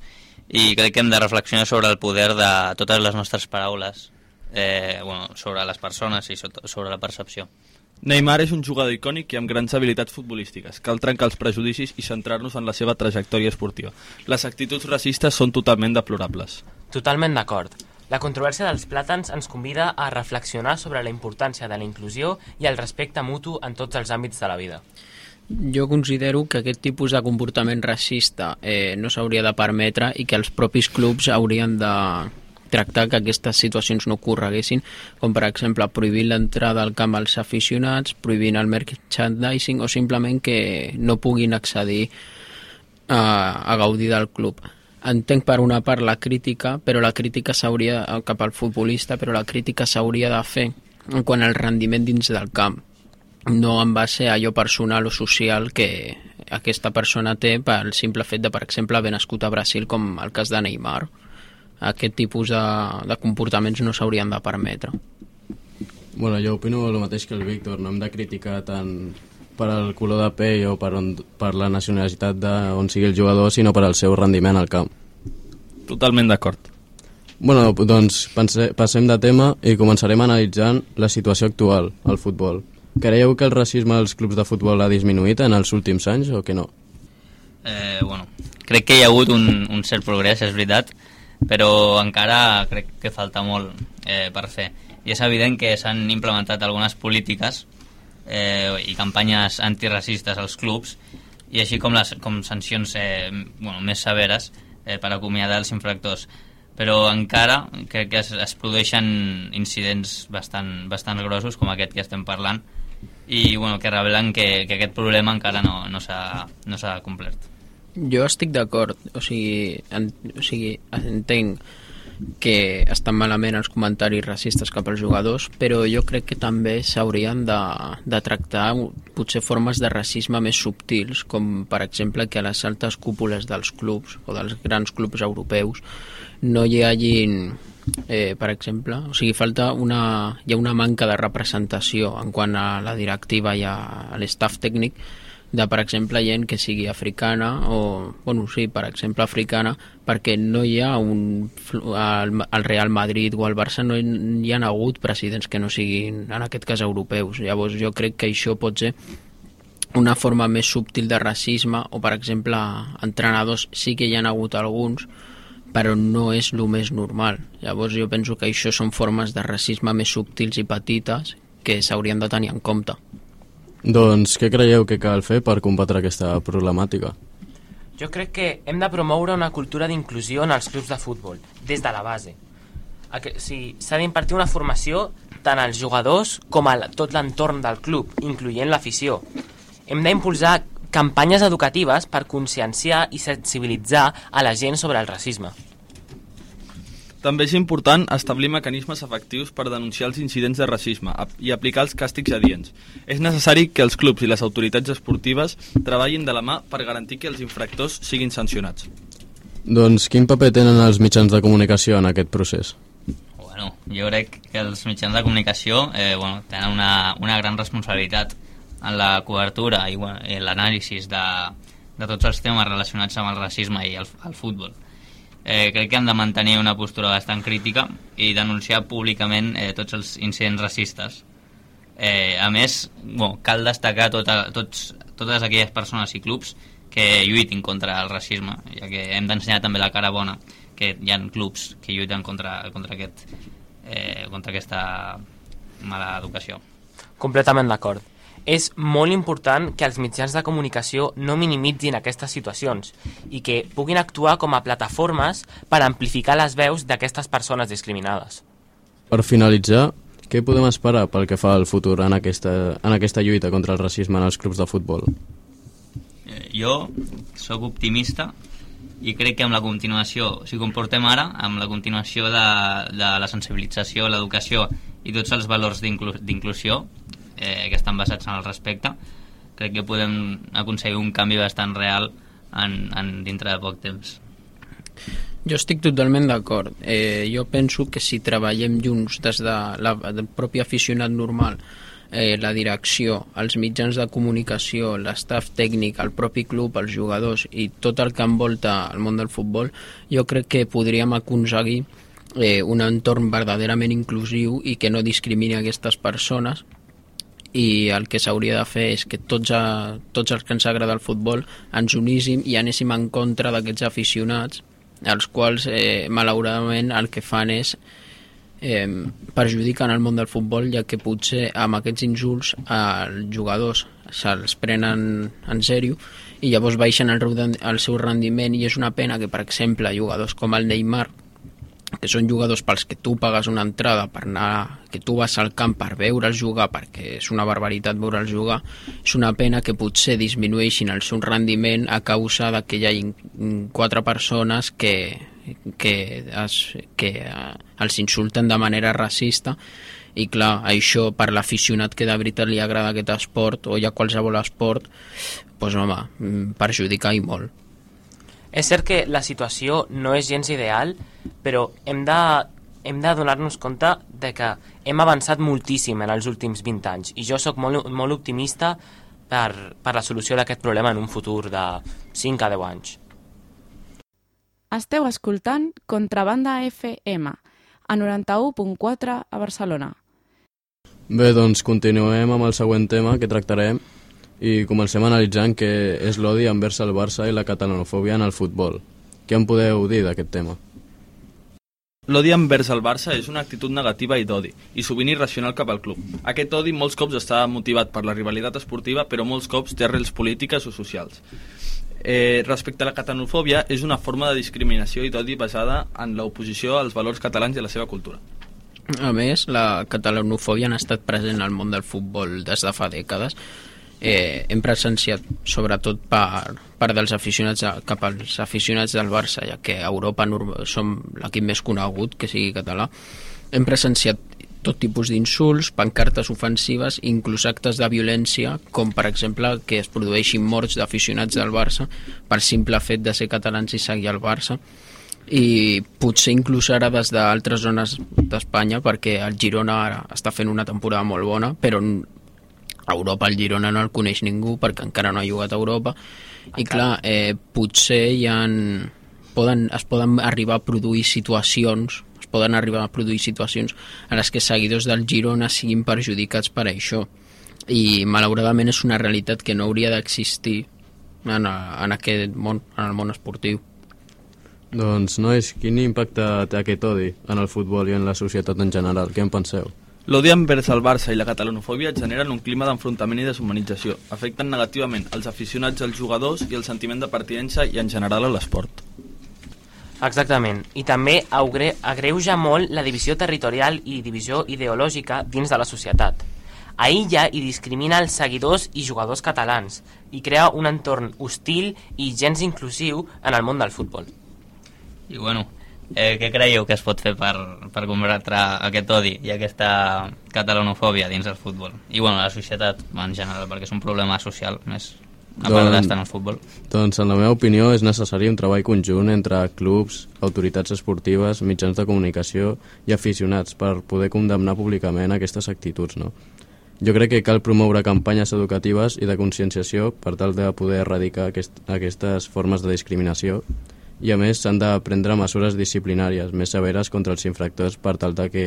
i crec que hem de reflexionar sobre el poder de totes les nostres paraules eh, bueno, sobre les persones i so- sobre la percepció. Neymar és un jugador icònic i amb grans habilitats futbolístiques. Cal trencar els prejudicis i centrar-nos en la seva trajectòria esportiva. Les actituds racistes són totalment deplorables. Totalment d'acord. La controvèrsia dels plàtans ens convida a reflexionar sobre la importància de la inclusió i el respecte mutu en tots els àmbits de la vida. Jo considero que aquest tipus de comportament racista eh, no s'hauria de permetre i que els propis clubs haurien de tractar que aquestes situacions no ocorreguessin, com per exemple prohibir l'entrada al camp als aficionats, prohibint el merchandising o simplement que no puguin accedir a, a gaudir del club. Entenc per una part la crítica, però la crítica s'hauria cap al futbolista, però la crítica s'hauria de fer en quant al rendiment dins del camp no en base a allò personal o social que aquesta persona té pel simple fet de, per exemple, haver nascut a Brasil, com el cas de Neymar. Aquest tipus de, de comportaments no s'haurien de permetre. Bueno, jo opino el mateix que el Víctor, no hem de criticar tant per al color de pell o per, on, per la nacionalitat d'on sigui el jugador, sinó per al seu rendiment al camp. Totalment d'acord. Bueno, doncs pense, passem de tema i començarem analitzant la situació actual al futbol. Creieu que el racisme als clubs de futbol ha disminuït en els últims anys o que no? Eh, bueno, crec que hi ha hagut un, un cert progrés, és veritat, però encara crec que falta molt eh, per fer. I és evident que s'han implementat algunes polítiques eh, i campanyes antiracistes als clubs i així com, les, com sancions eh, bueno, més severes eh, per acomiadar els infractors però encara crec que es, es produeixen incidents bastant, bastant grossos com aquest que estem parlant i bueno, que revelen que, que aquest problema encara no, no s'ha no complert. Jo estic d'acord, o sigui, en, o sigui, entenc que estan malament els comentaris racistes cap als jugadors, però jo crec que també s'haurien de, de tractar potser formes de racisme més subtils, com per exemple que a les altes cúpules dels clubs o dels grans clubs europeus no hi hagin eh, per exemple, o sigui, falta una, hi ha una manca de representació en quant a la directiva i a, l'estaf tècnic de, per exemple, gent que sigui africana o, bueno, sí, per exemple, africana, perquè no hi ha un... al, al Real Madrid o al Barça no hi, hi ha hagut presidents que no siguin, en aquest cas, europeus. Llavors, jo crec que això pot ser una forma més subtil de racisme o, per exemple, entrenadors sí que hi ha hagut alguns, però no és el més normal. Llavors jo penso que això són formes de racisme més subtils i petites que s'haurien de tenir en compte. Doncs què creieu que cal fer per combatre aquesta problemàtica? Jo crec que hem de promoure una cultura d'inclusió en els clubs de futbol, des de la base. A que- Sí, S'ha d'impartir una formació tant als jugadors com a tot l'entorn del club, incloent l'afició. Hem d'impulsar campanyes educatives per conscienciar i sensibilitzar a la gent sobre el racisme. També és important establir mecanismes efectius per denunciar els incidents de racisme i aplicar els càstigs adients. És necessari que els clubs i les autoritats esportives treballin de la mà per garantir que els infractors siguin sancionats. Doncs quin paper tenen els mitjans de comunicació en aquest procés? Bueno, jo crec que els mitjans de comunicació eh, bueno, tenen una, una gran responsabilitat en la cobertura i bueno, en l'anàlisi de, de tots els temes relacionats amb el racisme i el, el futbol. Eh, crec que han de mantenir una postura bastant crítica i denunciar públicament eh, tots els incidents racistes. Eh, a més, bueno, cal destacar tota, tots, totes aquelles persones i clubs que lluitin contra el racisme, ja que hem d'ensenyar també la cara bona, que hi ha clubs que lluiten contra, contra, aquest, eh, contra aquesta mala educació. Completament d'acord. És molt important que els mitjans de comunicació no minimitzin aquestes situacions i que puguin actuar com a plataformes per amplificar les veus d'aquestes persones discriminades. Per finalitzar, què podem esperar pel que fa al futur en aquesta, en aquesta lluita contra el racisme en els clubs de futbol? Eh, jo sóc optimista i crec que amb la continuació, si comportem ara, amb la continuació de, de la sensibilització, l'educació i tots els valors d'inclu- d'inclusió eh, que estan basats en el respecte, crec que podem aconseguir un canvi bastant real en, en dintre de poc temps. Jo estic totalment d'acord. Eh, jo penso que si treballem junts des de la, del propi aficionat normal, eh, la direcció, els mitjans de comunicació, l'estaf tècnic, el propi club, els jugadors i tot el que envolta el món del futbol, jo crec que podríem aconseguir eh, un entorn verdaderament inclusiu i que no discrimini aquestes persones i el que s'hauria de fer és que tots, a, tots els que ens agrada el futbol ens uníssim i anéssim en contra d'aquests aficionats els quals eh, malauradament el que fan és eh, perjudiquen el món del futbol ja que potser amb aquests insults els jugadors se'ls prenen en sèrio i llavors baixen el, el seu rendiment i és una pena que per exemple jugadors com el Neymar que són jugadors pels que tu pagues una entrada per anar, que tu vas al camp per veure'ls jugar, perquè és una barbaritat veure'ls jugar, és una pena que potser disminueixin el seu rendiment a causa de que hi hagi quatre persones que, que, es, que eh, els insulten de manera racista i clar, això per l'aficionat que de veritat li agrada aquest esport o ja qualsevol esport, doncs home, mm, perjudica i molt. És cert que la situació no és gens ideal, però hem de, hem de donar-nos compte de que hem avançat moltíssim en els últims 20 anys i jo sóc molt, molt optimista per, per la solució d'aquest problema en un futur de 5 a 10 anys. Esteu escoltant Contrabanda FM, a 91.4 a Barcelona. Bé, doncs continuem amb el següent tema que tractarem i comencem analitzant què és l'odi envers el Barça i la catalanofòbia en el futbol. Què en podeu dir d'aquest tema? L'odi envers el Barça és una actitud negativa i d'odi, i sovint irracional cap al club. Aquest odi molts cops està motivat per la rivalitat esportiva, però molts cops té arrels polítiques o socials. Eh, respecte a la catalanofòbia, és una forma de discriminació i d'odi basada en l'oposició als valors catalans i a la seva cultura. A més, la catalanofòbia ha estat present al món del futbol des de fa dècades. Eh, hem presenciat, sobretot per, per dels aficionats a, cap als aficionats del Barça, ja que a Europa som l'equip més conegut que sigui català, hem presenciat tot tipus d'insults, pancartes ofensives, inclús actes de violència, com per exemple que es produeixin morts d'aficionats del Barça per simple fet de ser catalans i seguir el Barça i potser inclús ara des d'altres zones d'Espanya perquè el Girona ara està fent una temporada molt bona però a Europa el Girona no el coneix ningú perquè encara no ha jugat a Europa i clar, eh, potser hi ha poden, es poden arribar a produir situacions es poden arribar a produir situacions en les que seguidors del Girona siguin perjudicats per això i malauradament és una realitat que no hauria d'existir en, en aquest món, en el món esportiu Doncs, nois, quin impacte té aquest odi en el futbol i en la societat en general? Què en penseu? L'odi envers el Barça i la catalanofòbia generen un clima d'enfrontament i deshumanització. Afecten negativament els aficionats, els jugadors i el sentiment de pertinença i en general a l'esport. Exactament. I també agreuja molt la divisió territorial i divisió ideològica dins de la societat. Aïlla i discrimina els seguidors i jugadors catalans i crea un entorn hostil i gens inclusiu en el món del futbol. I bueno, eh, què creieu que es pot fer per, per combatre aquest odi i aquesta catalanofòbia dins del futbol? I bueno, la societat en general, perquè és un problema social més a part Doncs- d'estar en el futbol. Doncs, en la meva opinió, és necessari un treball conjunt entre clubs, autoritats esportives, mitjans de comunicació i aficionats per poder condemnar públicament aquestes actituds, no? Jo crec que cal promoure campanyes educatives i de conscienciació per tal de poder erradicar aquest, aquestes formes de discriminació i a més s'han de prendre mesures disciplinàries més severes contra els infractors per tal de, que,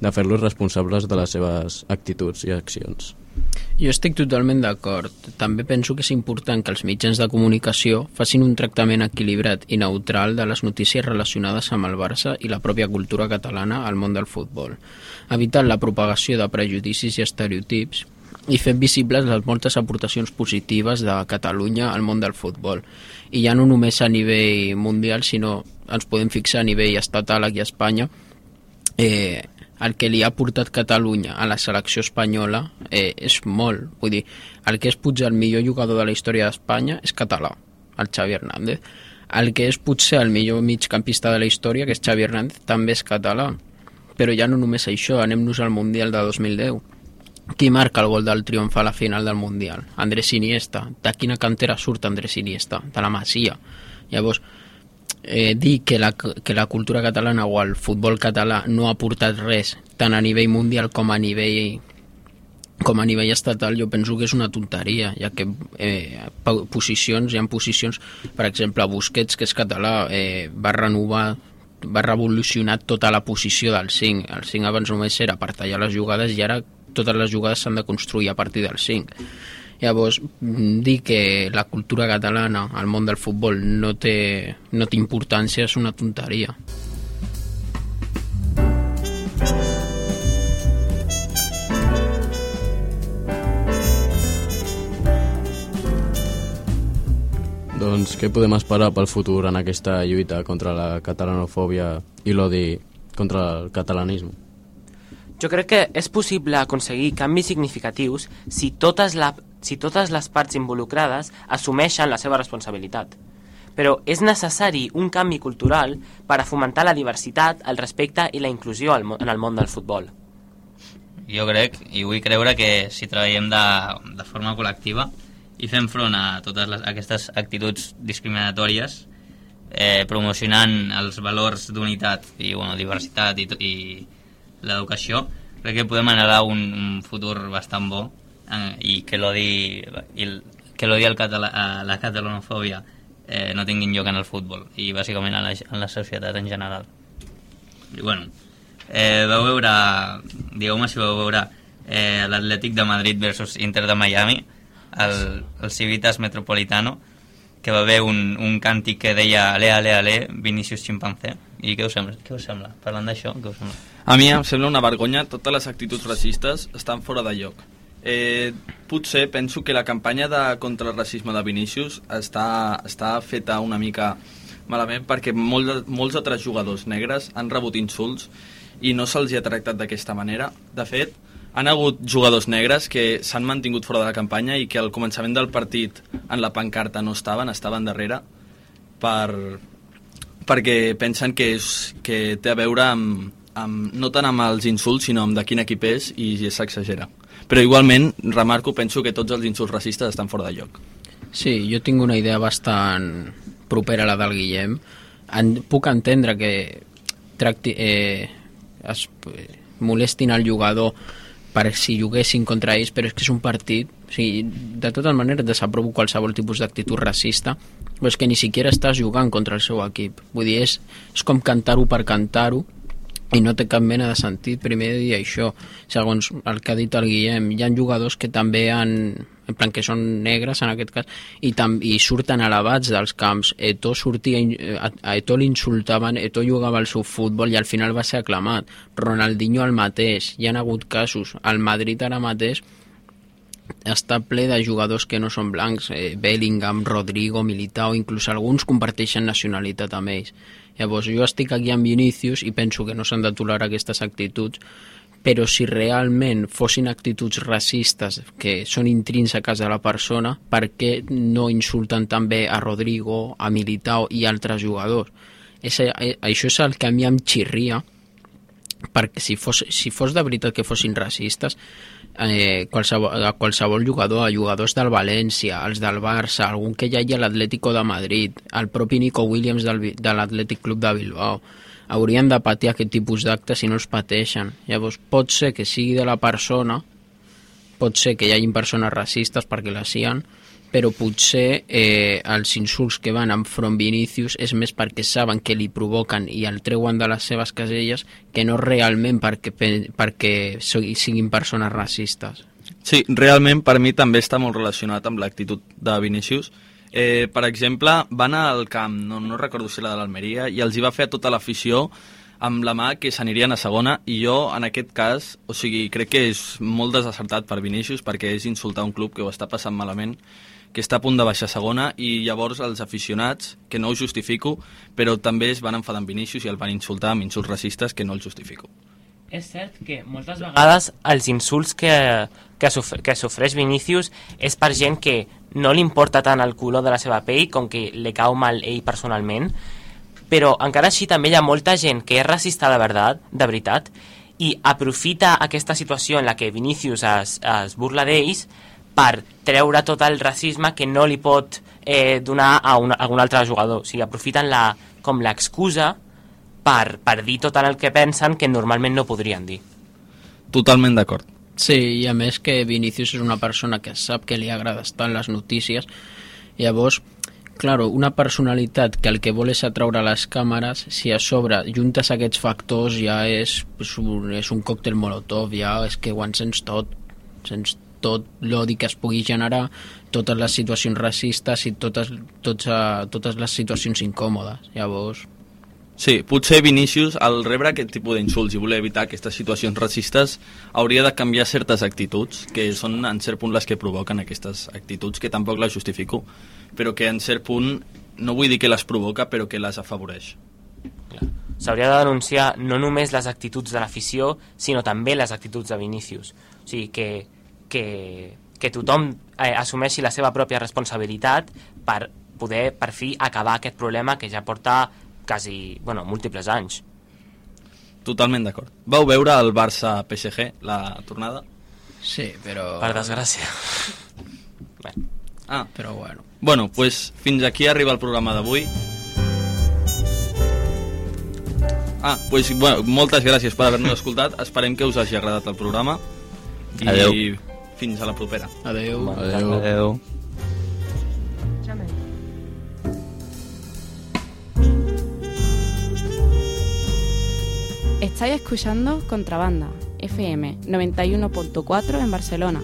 de fer-los responsables de les seves actituds i accions. Jo estic totalment d'acord. També penso que és important que els mitjans de comunicació facin un tractament equilibrat i neutral de les notícies relacionades amb el Barça i la pròpia cultura catalana al món del futbol, evitant la propagació de prejudicis i estereotips i fent visibles les moltes aportacions positives de Catalunya al món del futbol. I ja no només a nivell mundial, sinó ens podem fixar a nivell estatal aquí a Espanya, eh, el que li ha portat Catalunya a la selecció espanyola eh, és molt. Vull dir, el que és potser el millor jugador de la història d'Espanya és català, el Xavi Hernández. El que és potser el millor migcampista de la història, que és Xavi Hernández, també és català. Però ja no només això, anem-nos al Mundial de 2010. Qui marca el gol del triomf a la final del Mundial? Andrés Iniesta. De quina cantera surt Andrés Iniesta? De la Masia. Llavors, eh, dir que la, que la cultura catalana o el futbol català no ha portat res tant a nivell mundial com a nivell com a nivell estatal jo penso que és una tonteria ja que eh, posicions, hi ha posicions per exemple Busquets que és català eh, va renovar va revolucionar tota la posició del 5 el 5 abans només era per tallar les jugades i ara totes les jugades s'han de construir a partir del 5 Llavors, mm, dir que la cultura catalana al món del futbol no té, no té importància és una tonteria. Doncs què podem esperar pel futur en aquesta lluita contra la catalanofòbia i l'odi contra el catalanisme? Jo crec que és possible aconseguir canvis significatius si totes, la, si totes les parts involucrades assumeixen la seva responsabilitat. Però és necessari un canvi cultural per a fomentar la diversitat, el respecte i la inclusió en el món del futbol. Jo crec i vull creure que si treballem de, de forma col·lectiva i fem front a totes les, aquestes actituds discriminatòries, eh, promocionant els valors d'unitat i bueno, diversitat i, i l'educació, crec que podem anar a un, un futur bastant bo eh, i que l'odi que l'odi al català, a la catalanofòbia eh, no tinguin lloc en el futbol i bàsicament en la, en la societat en general. I bueno, eh, vau veure, digueu-me si vau veure eh, l'Atlètic de Madrid versus Inter de Miami, el, el Civitas Metropolitano, que va haver un, un càntic que deia ale, ale, ale, Vinicius Chimpancé. I què us sembla? Què us sembla? Parlant d'això, què us sembla? A mi em sembla una vergonya, totes les actituds racistes estan fora de lloc. Eh, potser penso que la campanya de, contra el racisme de Vinícius està, està feta una mica malament perquè molt, molts altres jugadors negres han rebut insults i no se'ls ha tractat d'aquesta manera. De fet, han hagut jugadors negres que s'han mantingut fora de la campanya i que al començament del partit en la pancarta no estaven, estaven darrere per, perquè pensen que, és, que té a veure amb, amb, no tant amb els insults, sinó amb de quin equip és i s'exagera. Però igualment, remarco, penso que tots els insults racistes estan fora de lloc. Sí, jo tinc una idea bastant propera a la del Guillem. En, puc entendre que tracti, eh, es molestin el jugador per si juguessin contra ells, però és que és un partit... O sigui, de totes maneres, desaprovo qualsevol tipus d'actitud racista, però és que ni siquiera estàs jugant contra el seu equip. Vull dir, és, és com cantar-ho per cantar-ho i no té cap mena de sentit primer dir això. Segons el que ha dit el Guillem hi ha jugadors que també han en plan que són negres en aquest cas i, tam, i surten elevats dels camps. Eto sortia, a, a Eto l'insultaven Eto jugava el seu futbol i al final va ser aclamat. Ronaldinho el mateix. Hi han hagut casos. Al Madrid ara mateix està ple de jugadors que no són blancs, eh, Bellingham, Rodrigo, Militao, inclús alguns comparteixen nacionalitat amb ells. Llavors jo estic aquí amb Vinícius i penso que no s'han de tolerar aquestes actituds, però si realment fossin actituds racistes que són intrínseques de la persona, per què no insulten també a Rodrigo, a Militao i altres jugadors? És, eh, això és el que a mi em xirria, perquè si fos, si fos de veritat que fossin racistes, eh, qualsevol, a qualsevol jugador, a jugadors del València, els del Barça, algun que hi hagi a l'Atlético de Madrid, el propi Nico Williams del, de l'Atlètic Club de Bilbao, haurien de patir aquest tipus d'actes si no els pateixen. Llavors, pot ser que sigui de la persona, pot ser que hi hagin persones racistes perquè la siguin, però potser eh, els insults que van enfront Vinícius és més perquè saben que li provoquen i el treuen de les seves caselles que no realment perquè, perquè siguin persones racistes. Sí, realment per mi també està molt relacionat amb l'actitud de Vinícius. Eh, per exemple, van al camp, no, no recordo si la de l'Almeria, i els hi va fer a tota l'afició amb la mà que s'anirien a segona i jo en aquest cas, o sigui, crec que és molt desacertat per Vinícius perquè és insultar un club que ho està passant malament que està a punt de baixar a segona i llavors els aficionats, que no ho justifico, però també es van enfadar amb Vinícius i el van insultar amb insults racistes que no el justifico. És cert que moltes vegades els insults que, que, sofre, que sofreix Vinícius és per gent que no li importa tant el color de la seva pell com que li cau mal ell personalment, però encara així també hi ha molta gent que és racista de veritat, de veritat i aprofita aquesta situació en la que Vinícius es, es burla d'ells per treure tot el racisme que no li pot eh, donar a, un, a un altre jugador. O sigui, aprofiten la, com l'excusa per, per dir tot el que pensen que normalment no podrien dir. Totalment d'acord. Sí, i a més que Vinicius és una persona que sap que li agrada estar en les notícies, llavors, claro, una personalitat que el que vol és atraure les càmeres, si a sobre juntes aquests factors ja és, és, un, és un còctel molotov, ja és que ho encens tot, sents tot l'odi que es pugui generar, totes les situacions racistes i totes, tots, uh, totes les situacions incòmodes. Llavors... Sí, potser Vinícius, al rebre aquest tipus d'insults i voler evitar aquestes situacions racistes, hauria de canviar certes actituds, que són en cert punt les que provoquen aquestes actituds, que tampoc les justifico, però que en cert punt no vull dir que les provoca, però que les afavoreix. S'hauria de denunciar no només les actituds de l'afició, sinó també les actituds de Vinícius. O sigui, que que, que tothom eh, assumeixi la seva pròpia responsabilitat per poder, per fi, acabar aquest problema que ja porta quasi, bueno, múltiples anys. Totalment d'acord. Vau veure el Barça-PSG, la tornada? Sí, però... Per desgràcia. Bé. Ah, però bueno. Bueno, pues fins aquí arriba el programa d'avui. Ah, pues, bueno, moltes gràcies per haver-nos escoltat. Esperem que us hagi agradat el programa. I Adeu. Fins a la propera. Adeu. Adeu. Adeu. Estáis escuchando Contrabanda, FM 91.4 en Barcelona.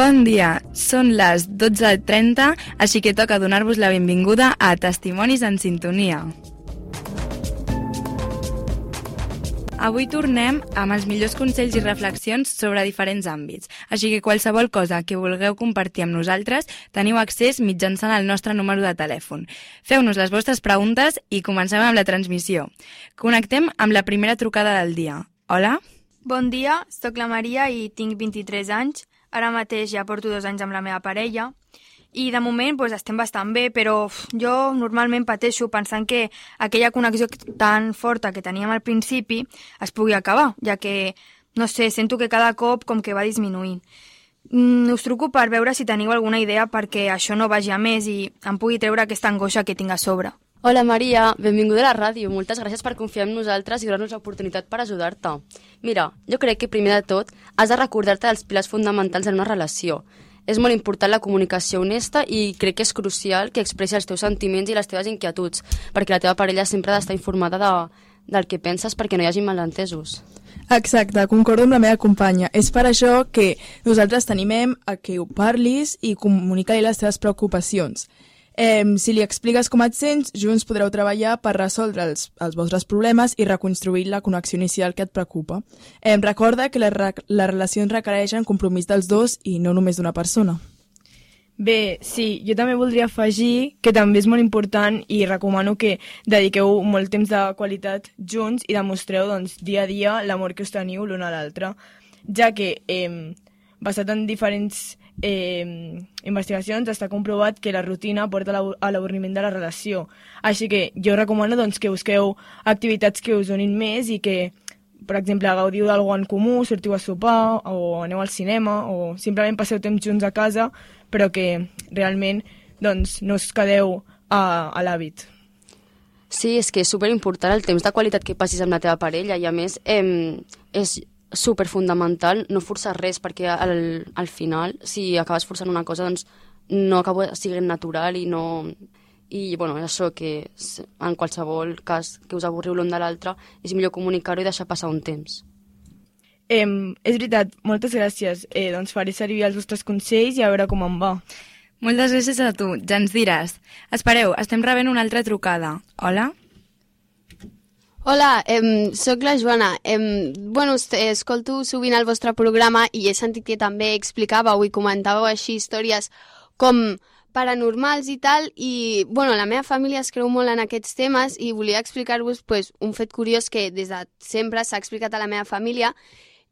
Bon dia, són les 12.30, així que toca donar-vos la benvinguda a Testimonis en Sintonia. Avui tornem amb els millors consells i reflexions sobre diferents àmbits, així que qualsevol cosa que vulgueu compartir amb nosaltres teniu accés mitjançant el nostre número de telèfon. Feu-nos les vostres preguntes i comencem amb la transmissió. Connectem amb la primera trucada del dia. Hola? Bon dia, sóc la Maria i tinc 23 anys. Ara mateix ja porto dos anys amb la meva parella i de moment pues, estem bastant bé, però jo normalment pateixo pensant que aquella connexió tan forta que teníem al principi es pugui acabar, ja que, no sé, sento que cada cop com que va disminuint. Mm, us truco per veure si teniu alguna idea perquè això no vagi a més i em pugui treure aquesta angoixa que tinc a sobre. Hola Maria, benvinguda a la ràdio. Moltes gràcies per confiar en nosaltres i donar-nos l'oportunitat per ajudar-te. Mira, jo crec que primer de tot has de recordar-te dels pilars fonamentals en una relació. És molt important la comunicació honesta i crec que és crucial que expressi els teus sentiments i les teves inquietuds, perquè la teva parella sempre ha d'estar informada de, del que penses perquè no hi hagi malentesos. Exacte, concordo amb la meva companya. És per això que nosaltres t'animem a que ho parlis i comunicar-li les teves preocupacions. Eh, si li expliques com et sents, junts podreu treballar per resoldre els, els vostres problemes i reconstruir la connexió inicial que et preocupa. Eh, recorda que les, les relacions requereixen compromís dels dos i no només d'una persona. Bé, sí, jo també voldria afegir que també és molt important i recomano que dediqueu molt temps de qualitat junts i demostreu doncs, dia a dia l'amor que us teniu l'un a l'altre, ja que, eh, basat en diferents eh, investigacions, està comprovat que la rutina porta a l'avorriment de la relació. Així que jo recomano doncs, que busqueu activitats que us unin més i que per exemple, gaudiu d'algú en comú, sortiu a sopar o aneu al cinema o simplement passeu temps junts a casa però que realment doncs, no us quedeu a, a l'hàbit. Sí, és que és superimportant el temps de qualitat que passis amb la teva parella i a més eh, és superfundamental no forçar res perquè al, al final si acabes forçant una cosa doncs no acaba sent natural i no... I bueno, és això que en qualsevol cas que us avorriu l'un de l'altre és millor comunicar-ho i deixar passar un temps. Eh, és veritat, moltes gràcies. Eh, doncs faré servir els vostres consells i a veure com em va. Moltes gràcies a tu, ja ens diràs. Espereu, estem rebent una altra trucada. Hola? Hola, em, sóc la Joana. Em, bueno, escolto sovint el vostre programa i he sentit que també explicàveu i comentàveu així històries com paranormals i tal, i bueno, la meva família es creu molt en aquests temes i volia explicar-vos pues, un fet curiós que des de sempre s'ha explicat a la meva família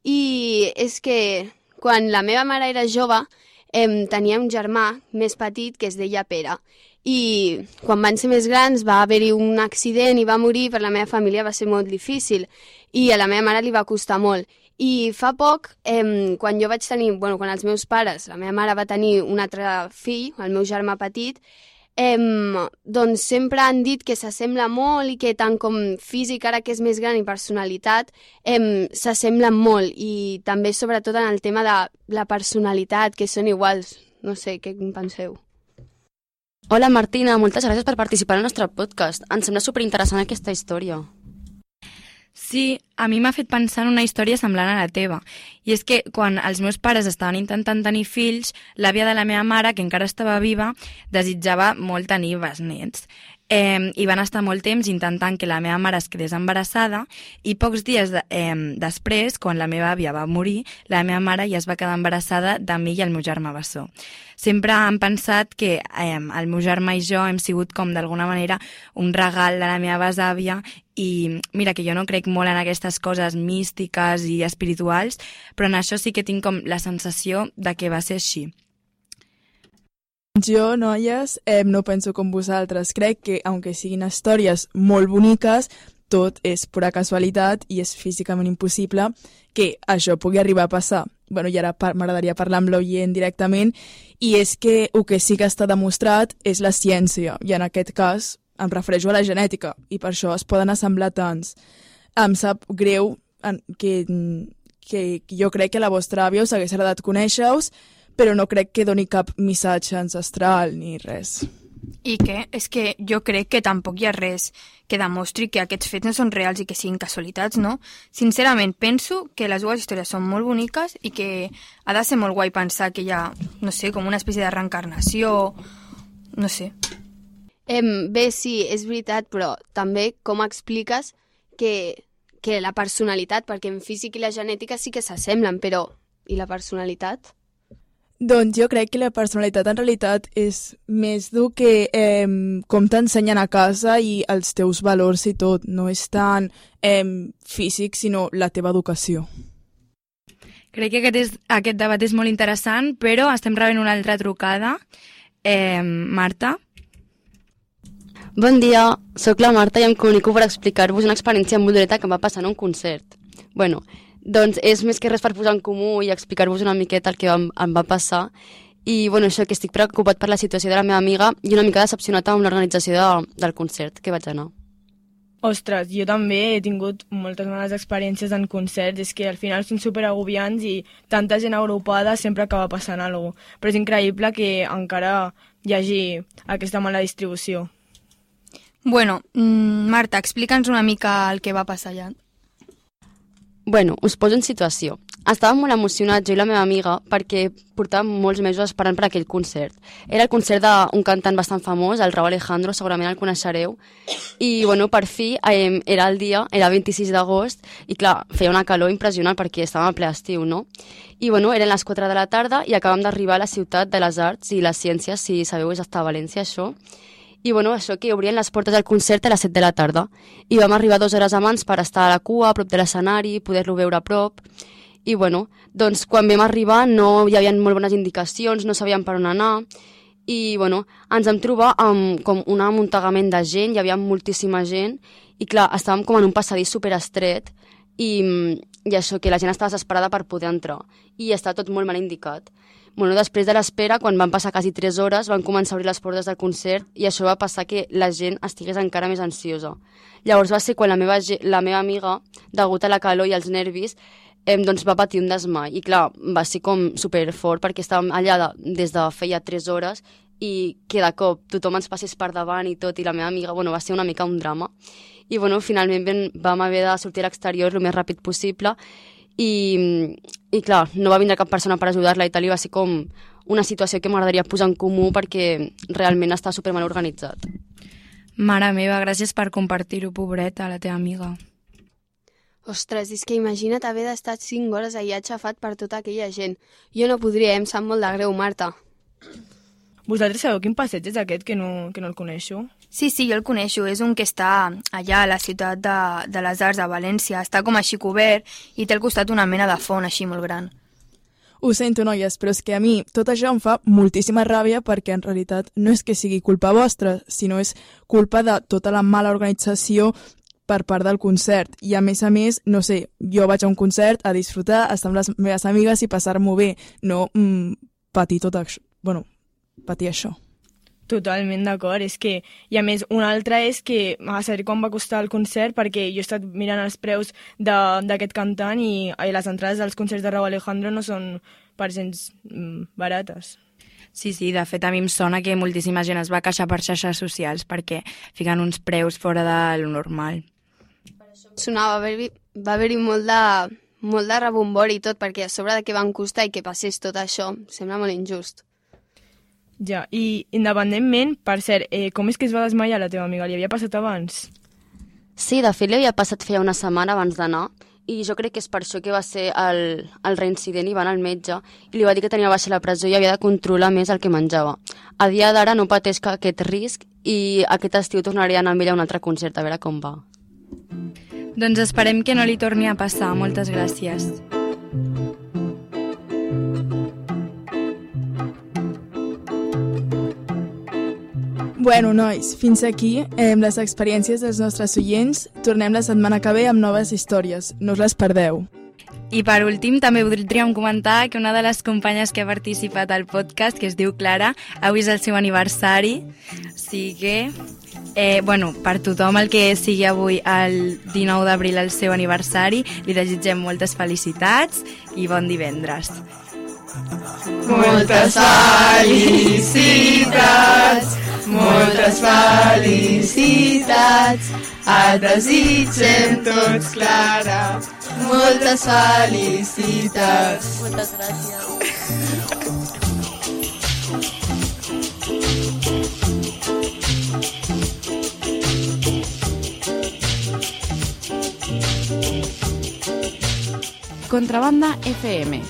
i és que quan la meva mare era jove em, tenia un germà més petit que es deia Pere i quan van ser més grans va haver-hi un accident i va morir, per la meva família va ser molt difícil i a la meva mare li va costar molt. I fa poc, eh, quan jo vaig tenir, bueno, quan els meus pares, la meva mare va tenir un altre fill, el meu germà petit, eh, doncs sempre han dit que s'assembla molt i que tant com físic, ara que és més gran i personalitat, eh, s'assemblen molt i també sobretot en el tema de la personalitat, que són iguals. No sé, què en penseu? Hola Martina, moltes gràcies per participar al nostre podcast. Em sembla superinteressant aquesta història. Sí, a mi m'ha fet pensar en una història semblant a la teva. I és que quan els meus pares estaven intentant tenir fills, l'àvia de la meva mare, que encara estava viva, desitjava molt tenir besnets. Eh, I van estar molt temps intentant que la meva mare es quedés embarassada i pocs dies de, eh, després, quan la meva àvia va morir, la meva mare ja es va quedar embarassada de mi i el meu germà bessó. Sempre han pensat que eh, el meu germà i jo hem sigut com d'alguna manera un regal de la meva besàvia i mira que jo no crec molt en aquestes coses místiques i espirituals, però en això sí que tinc com la sensació de que va ser així. Jo, noies, eh, no penso com vosaltres. Crec que, aunque siguin històries molt boniques, tot és pura casualitat i és físicament impossible que això pugui arribar a passar. bueno, i ara par m'agradaria parlar amb l'oient directament, i és que el que sí que està demostrat és la ciència, i en aquest cas em refereixo a la genètica, i per això es poden assemblar tants. Em sap greu que, que jo crec que la vostra àvia us hagués agradat conèixer-us, però no crec que doni cap missatge ancestral ni res. I què? És que jo crec que tampoc hi ha res que demostri que aquests fets no són reals i que siguin casualitats, no? Sincerament, penso que les dues històries són molt boniques i que ha de ser molt guai pensar que hi ha, no sé, com una espècie de reencarnació, no sé. Em, bé, sí, és veritat, però també com expliques que, que la personalitat, perquè en físic i la genètica sí que s'assemblen, però i la personalitat? Doncs jo crec que la personalitat en realitat és més dur que eh, com t'ensenyen a casa i els teus valors i tot. No és tant eh, físic, sinó la teva educació. Crec que aquest, és, aquest debat és molt interessant, però estem rebent una altra trucada. Eh, Marta? Bon dia, sóc la Marta i em comunico per explicar-vos una experiència molt dolenta que em va passar en un concert. Bueno, doncs és més que res per posar en comú i explicar-vos una miqueta el que em, em va passar I bueno, això que estic preocupat per la situació de la meva amiga i una mica decepcionat amb l'organització de, del concert que vaig anar. Ostres, jo també he tingut moltes males experiències en concerts, és que al final són super agobiants i tanta gent agrupada sempre acaba passant alguna cosa. Però és increïble que encara hi hagi aquesta mala distribució. Bueno, mm, Marta, explica'ns una mica el que va passar allà. Bueno, us poso en situació. Estàvem molt emocionats, jo i la meva amiga, perquè portàvem molts mesos esperant per aquell concert. Era el concert d'un cantant bastant famós, el Raúl Alejandro, segurament el coneixereu, i bueno, per fi eh, era el dia, era 26 d'agost, i clar, feia una calor impressionant perquè estàvem a ple estiu, no? I bueno, eren les 4 de la tarda i acabam d'arribar a la ciutat de les arts i les ciències, si sabeu, és està a València, això, i bueno, això que obrien les portes del concert a les 7 de la tarda. I vam arribar dues hores abans per estar a la cua, a prop de l'escenari, poder-lo veure a prop. I bueno, doncs quan vam arribar no hi havia molt bones indicacions, no sabíem per on anar. I bueno, ens vam trobar amb com un amuntegament de gent, hi havia moltíssima gent. I clar, estàvem com en un passadís super estret i, i això, que la gent estava desesperada per poder entrar. I està tot molt mal indicat. Bueno, després de l'espera, quan van passar quasi 3 hores, van començar a obrir les portes del concert i això va passar que la gent estigués encara més ansiosa. Llavors va ser quan la meva, la meva amiga, degut a la calor i els nervis, eh, doncs va patir un desmai. I clar, va ser com super fort perquè estàvem allà de, des de feia 3 hores i que de cop tothom ens passés per davant i tot, i la meva amiga, bueno, va ser una mica un drama. I bueno, finalment vam haver de sortir a l'exterior el més ràpid possible i, i clar, no va vindre cap persona per ajudar-la i tal, i va ser com una situació que m'agradaria posar en comú perquè realment està super mal organitzat. Mare meva, gràcies per compartir-ho, pobreta, la teva amiga. Ostres, és que imagina't haver d'estar 5 hores allà aixafat per tota aquella gent. Jo no podria, em sap molt de greu, Marta. Vosaltres sabeu quin passeig és aquest, que no, que no el coneixo? Sí, sí, jo el coneixo. És un que està allà a la ciutat de, de les Arts, a València. Està com així cobert i té al costat una mena de font així molt gran. Ho sento, noies, però és que a mi tot això em fa moltíssima ràbia perquè en realitat no és que sigui culpa vostra, sinó és culpa de tota la mala organització per part del concert. I a més a més, no sé, jo vaig a un concert a disfrutar, a estar amb les meves amigues i passar-m'ho bé, no mm, patir tot això. Bueno, patir això. Totalment d'acord, és que, i a més, una altra és que a saber quan va costar el concert, perquè jo he estat mirant els preus d'aquest cantant i, i les entrades dels concerts de Raúl Alejandro no són per gens mm, barates. Sí, sí, de fet a mi em sona que moltíssima gent es va queixar per xarxes socials perquè fiquen uns preus fora de lo normal. Sonava, va haver-hi va haver molt de, molt de rebombori i tot, perquè a sobre de què van costar i que passés tot això, sembla molt injust. Ja, i independentment, per cert, eh, com és que es va desmaiar la teva amiga? Li havia passat abans? Sí, de fet li havia passat feia una setmana abans d'anar i jo crec que és per això que va ser el, el reincident i van al metge i li va dir que tenia baixa la pressió i havia de controlar més el que menjava. A dia d'ara no pateix aquest risc i aquest estiu tornaré a anar amb ella a un altre concert a veure com va. Doncs esperem que no li torni a passar. Moltes gràcies. Bueno, nois, fins aquí eh, les experiències dels nostres oients. Tornem la setmana que ve amb noves històries. No us les perdeu. I per últim, també voldríem comentar que una de les companyes que ha participat al podcast, que es diu Clara, avui és el seu aniversari, o sigui que, eh, bueno, per tothom el que sigui avui el 19 d'abril el seu aniversari, li desitgem moltes felicitats i bon divendres. Moltes felicitats, moltes felicitats, et desitgem tots, Clara. Moltes felicitats. Moltes gràcies. Contrabanda FM,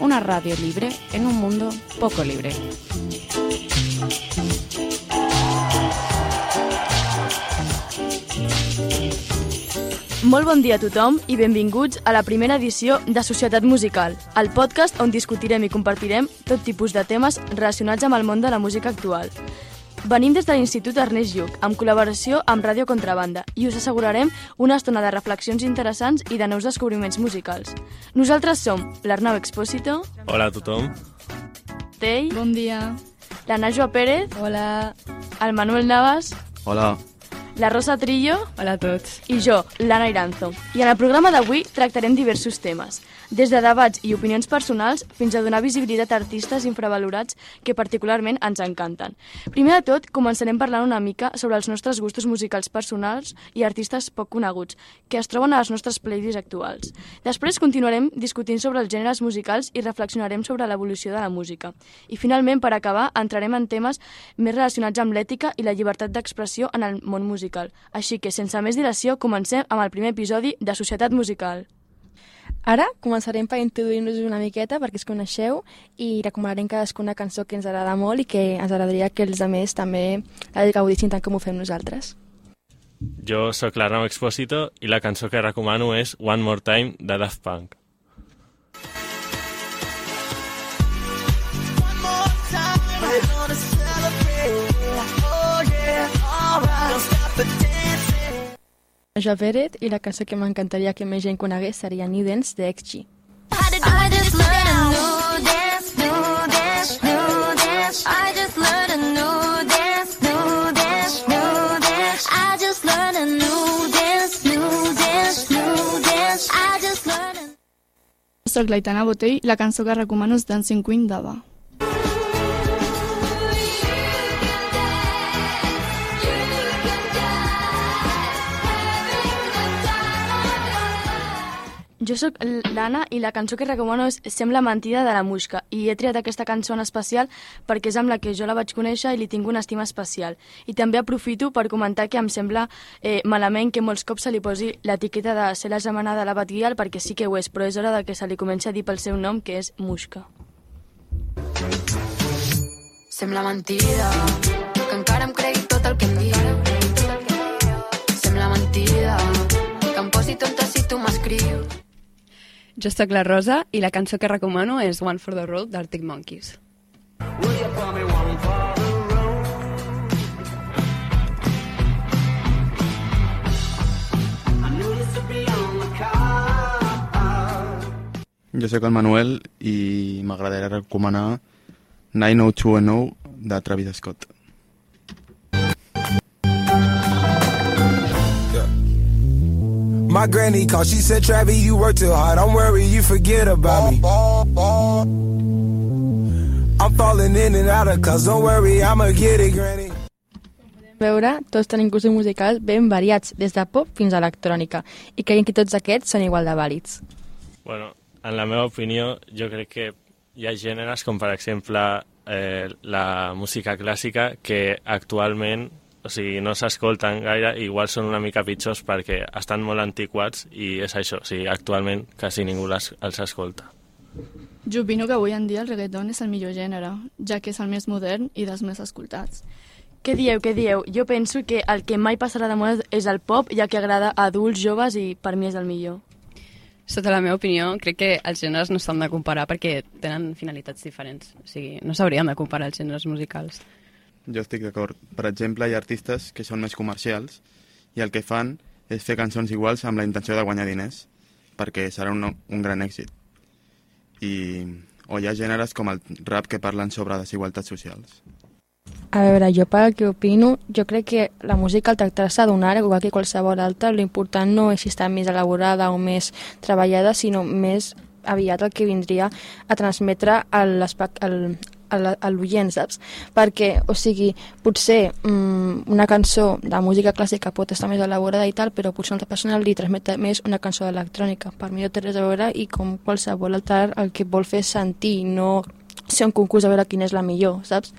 una radio libre en un mundo poco libre. Molt bon dia a tothom i benvinguts a la primera edició de Societat Musical, el podcast on discutirem i compartirem tot tipus de temes relacionats amb el món de la música actual. Venim des de l'Institut Ernest Lluc, amb col·laboració amb Ràdio Contrabanda, i us assegurarem una estona de reflexions interessants i de nous descobriments musicals. Nosaltres som l'Arnau Expósito... Hola a tothom. Tell. Bon dia. La Najwa Pérez. Hola. El Manuel Navas. Hola. La Rosa Trillo. Hola a tots. I jo, l'Anna Iranzo. I en el programa d'avui tractarem diversos temes, des de debats i opinions personals fins a donar visibilitat a artistes infravalorats que particularment ens encanten. Primer de tot, començarem parlant una mica sobre els nostres gustos musicals personals i artistes poc coneguts, que es troben a les nostres playlists actuals. Després continuarem discutint sobre els gèneres musicals i reflexionarem sobre l'evolució de la música. I finalment, per acabar, entrarem en temes més relacionats amb l'ètica i la llibertat d'expressió en el món musical. Així que, sense més dilació, comencem amb el primer episodi de Societat Musical. Ara començarem per introduir-nos una miqueta perquè es coneixeu i recomanarem cadascuna cançó que ens agrada molt i que ens agradaria que els altres també la gaudissin tant com ho fem nosaltres. Jo sóc l'Arnau Expósito i la cançó que recomano és One More Time de Daft Punk. Jo Veret i la cançó que m'encantaria que més gent conegués seria New Dance de XG. I just learned a new dance, new dance, new dance. I just learned a new dance, new dance, new dance. I just learned a new dance, new dance, new dance. I just learned a... Soc l'Aitana Botell, la cançó que recomano és Dancing Queen d'Ava. Jo sóc l'Anna i la cançó que recomano és Sembla mentida de la Muixca i he triat aquesta cançó en especial perquè és amb la que jo la vaig conèixer i li tinc una estima especial. I també aprofito per comentar que em sembla eh, malament que molts cops se li posi l'etiqueta de ser la germana de la Batguial perquè sí que ho és, però és hora de que se li comenci a dir pel seu nom que és Muixca. Sembla mentida Jo sóc la Rosa i la cançó que recomano és One for the Road d'Arctic Monkeys. Jo sóc el Manuel i m'agradaria recomanar 90210 de Travis Scott. My granny called, she said, Travis, you work too hard. Don't worry, you forget about me. I'm falling in and out of cause don't worry, I'ma get it, granny. veure, tots tenim gustos musicals ben variats, des de pop fins a electrònica, i creiem que tots aquests són igual de vàlids. Bueno, en la meva opinió, jo crec que hi ha gèneres com, per exemple, eh, la música clàssica que actualment o sigui, no s'escolten gaire, igual són una mica pitjors perquè estan molt antiquats i és això, o sigui, actualment quasi ningú les, els escolta. Jo opino que avui en dia el reggaeton és el millor gènere, ja que és el més modern i dels més escoltats. Què dieu, què dieu? Jo penso que el que mai passarà de moda és el pop, ja que agrada a adults, joves i per mi és el millor. Sota la meva opinió, crec que els gèneres no s'han de comparar perquè tenen finalitats diferents. O sigui, no s'haurien de comparar els gèneres musicals. Jo estic d'acord. Per exemple, hi ha artistes que són més comercials i el que fan és fer cançons iguals amb la intenció de guanyar diners, perquè serà un, un gran èxit. I, o hi ha gèneres com el rap que parlen sobre desigualtats socials. A veure, jo per el que opino, jo crec que la música al tractar-se d'un art, igual que qualsevol altra, l'important no és si està més elaborada o més treballada, sinó més aviat el que vindria a transmetre a l'oient, saps? Perquè, o sigui, potser mm, una cançó de música clàssica pot estar més elaborada i tal, però potser una altra persona li transmet més una cançó d'electrònica. Per mi no té res a veure i com qualsevol altre el que vol fer sentir, no ser un concurs a veure quina és la millor, saps?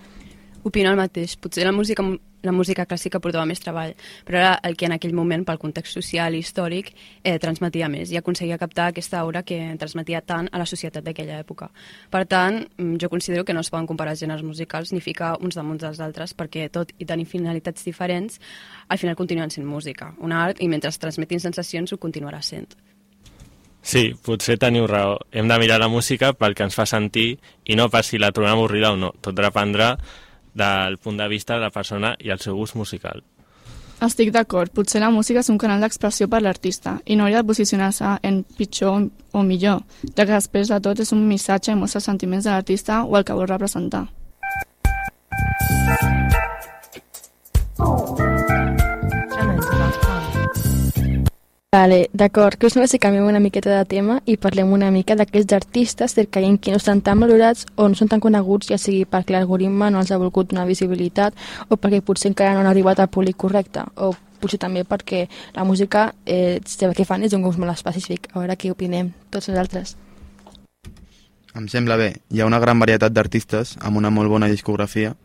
Opino el mateix. Potser la música, la música clàssica portava més treball, però era el que en aquell moment, pel context social i històric, eh, transmetia més i aconseguia captar aquesta aura que transmetia tant a la societat d'aquella època. Per tant, mm, jo considero que no es poden comparar gèneres musicals ni ficar uns damunt dels altres, perquè tot i tenir finalitats diferents, al final continuen sent música, un art, i mentre es transmetin sensacions ho continuarà sent. Sí, potser teniu raó. Hem de mirar la música pel que ens fa sentir i no per si la trobem avorrida o no. Tot dependrà del punt de vista de la persona i el seu gust musical. Estic d'acord, potser la música és un canal d'expressió per l'artista i no hauria de posicionar-se en pitjor o millor, ja que després de tot és un missatge i mostra els sentiments de l'artista o el que vol representar. Vale, d'acord, que us sembla si canviem una miqueta de tema i parlem una mica d'aquests artistes que creiem que no estan tan valorats o no són tan coneguts, ja sigui perquè l'algoritme no els ha volgut donar visibilitat o perquè potser encara no han arribat al públic correcte o potser també perquè la música eh, que fan és un gust molt específic. A veure què opinem tots els altres. Em sembla bé. Hi ha una gran varietat d'artistes amb una molt bona discografia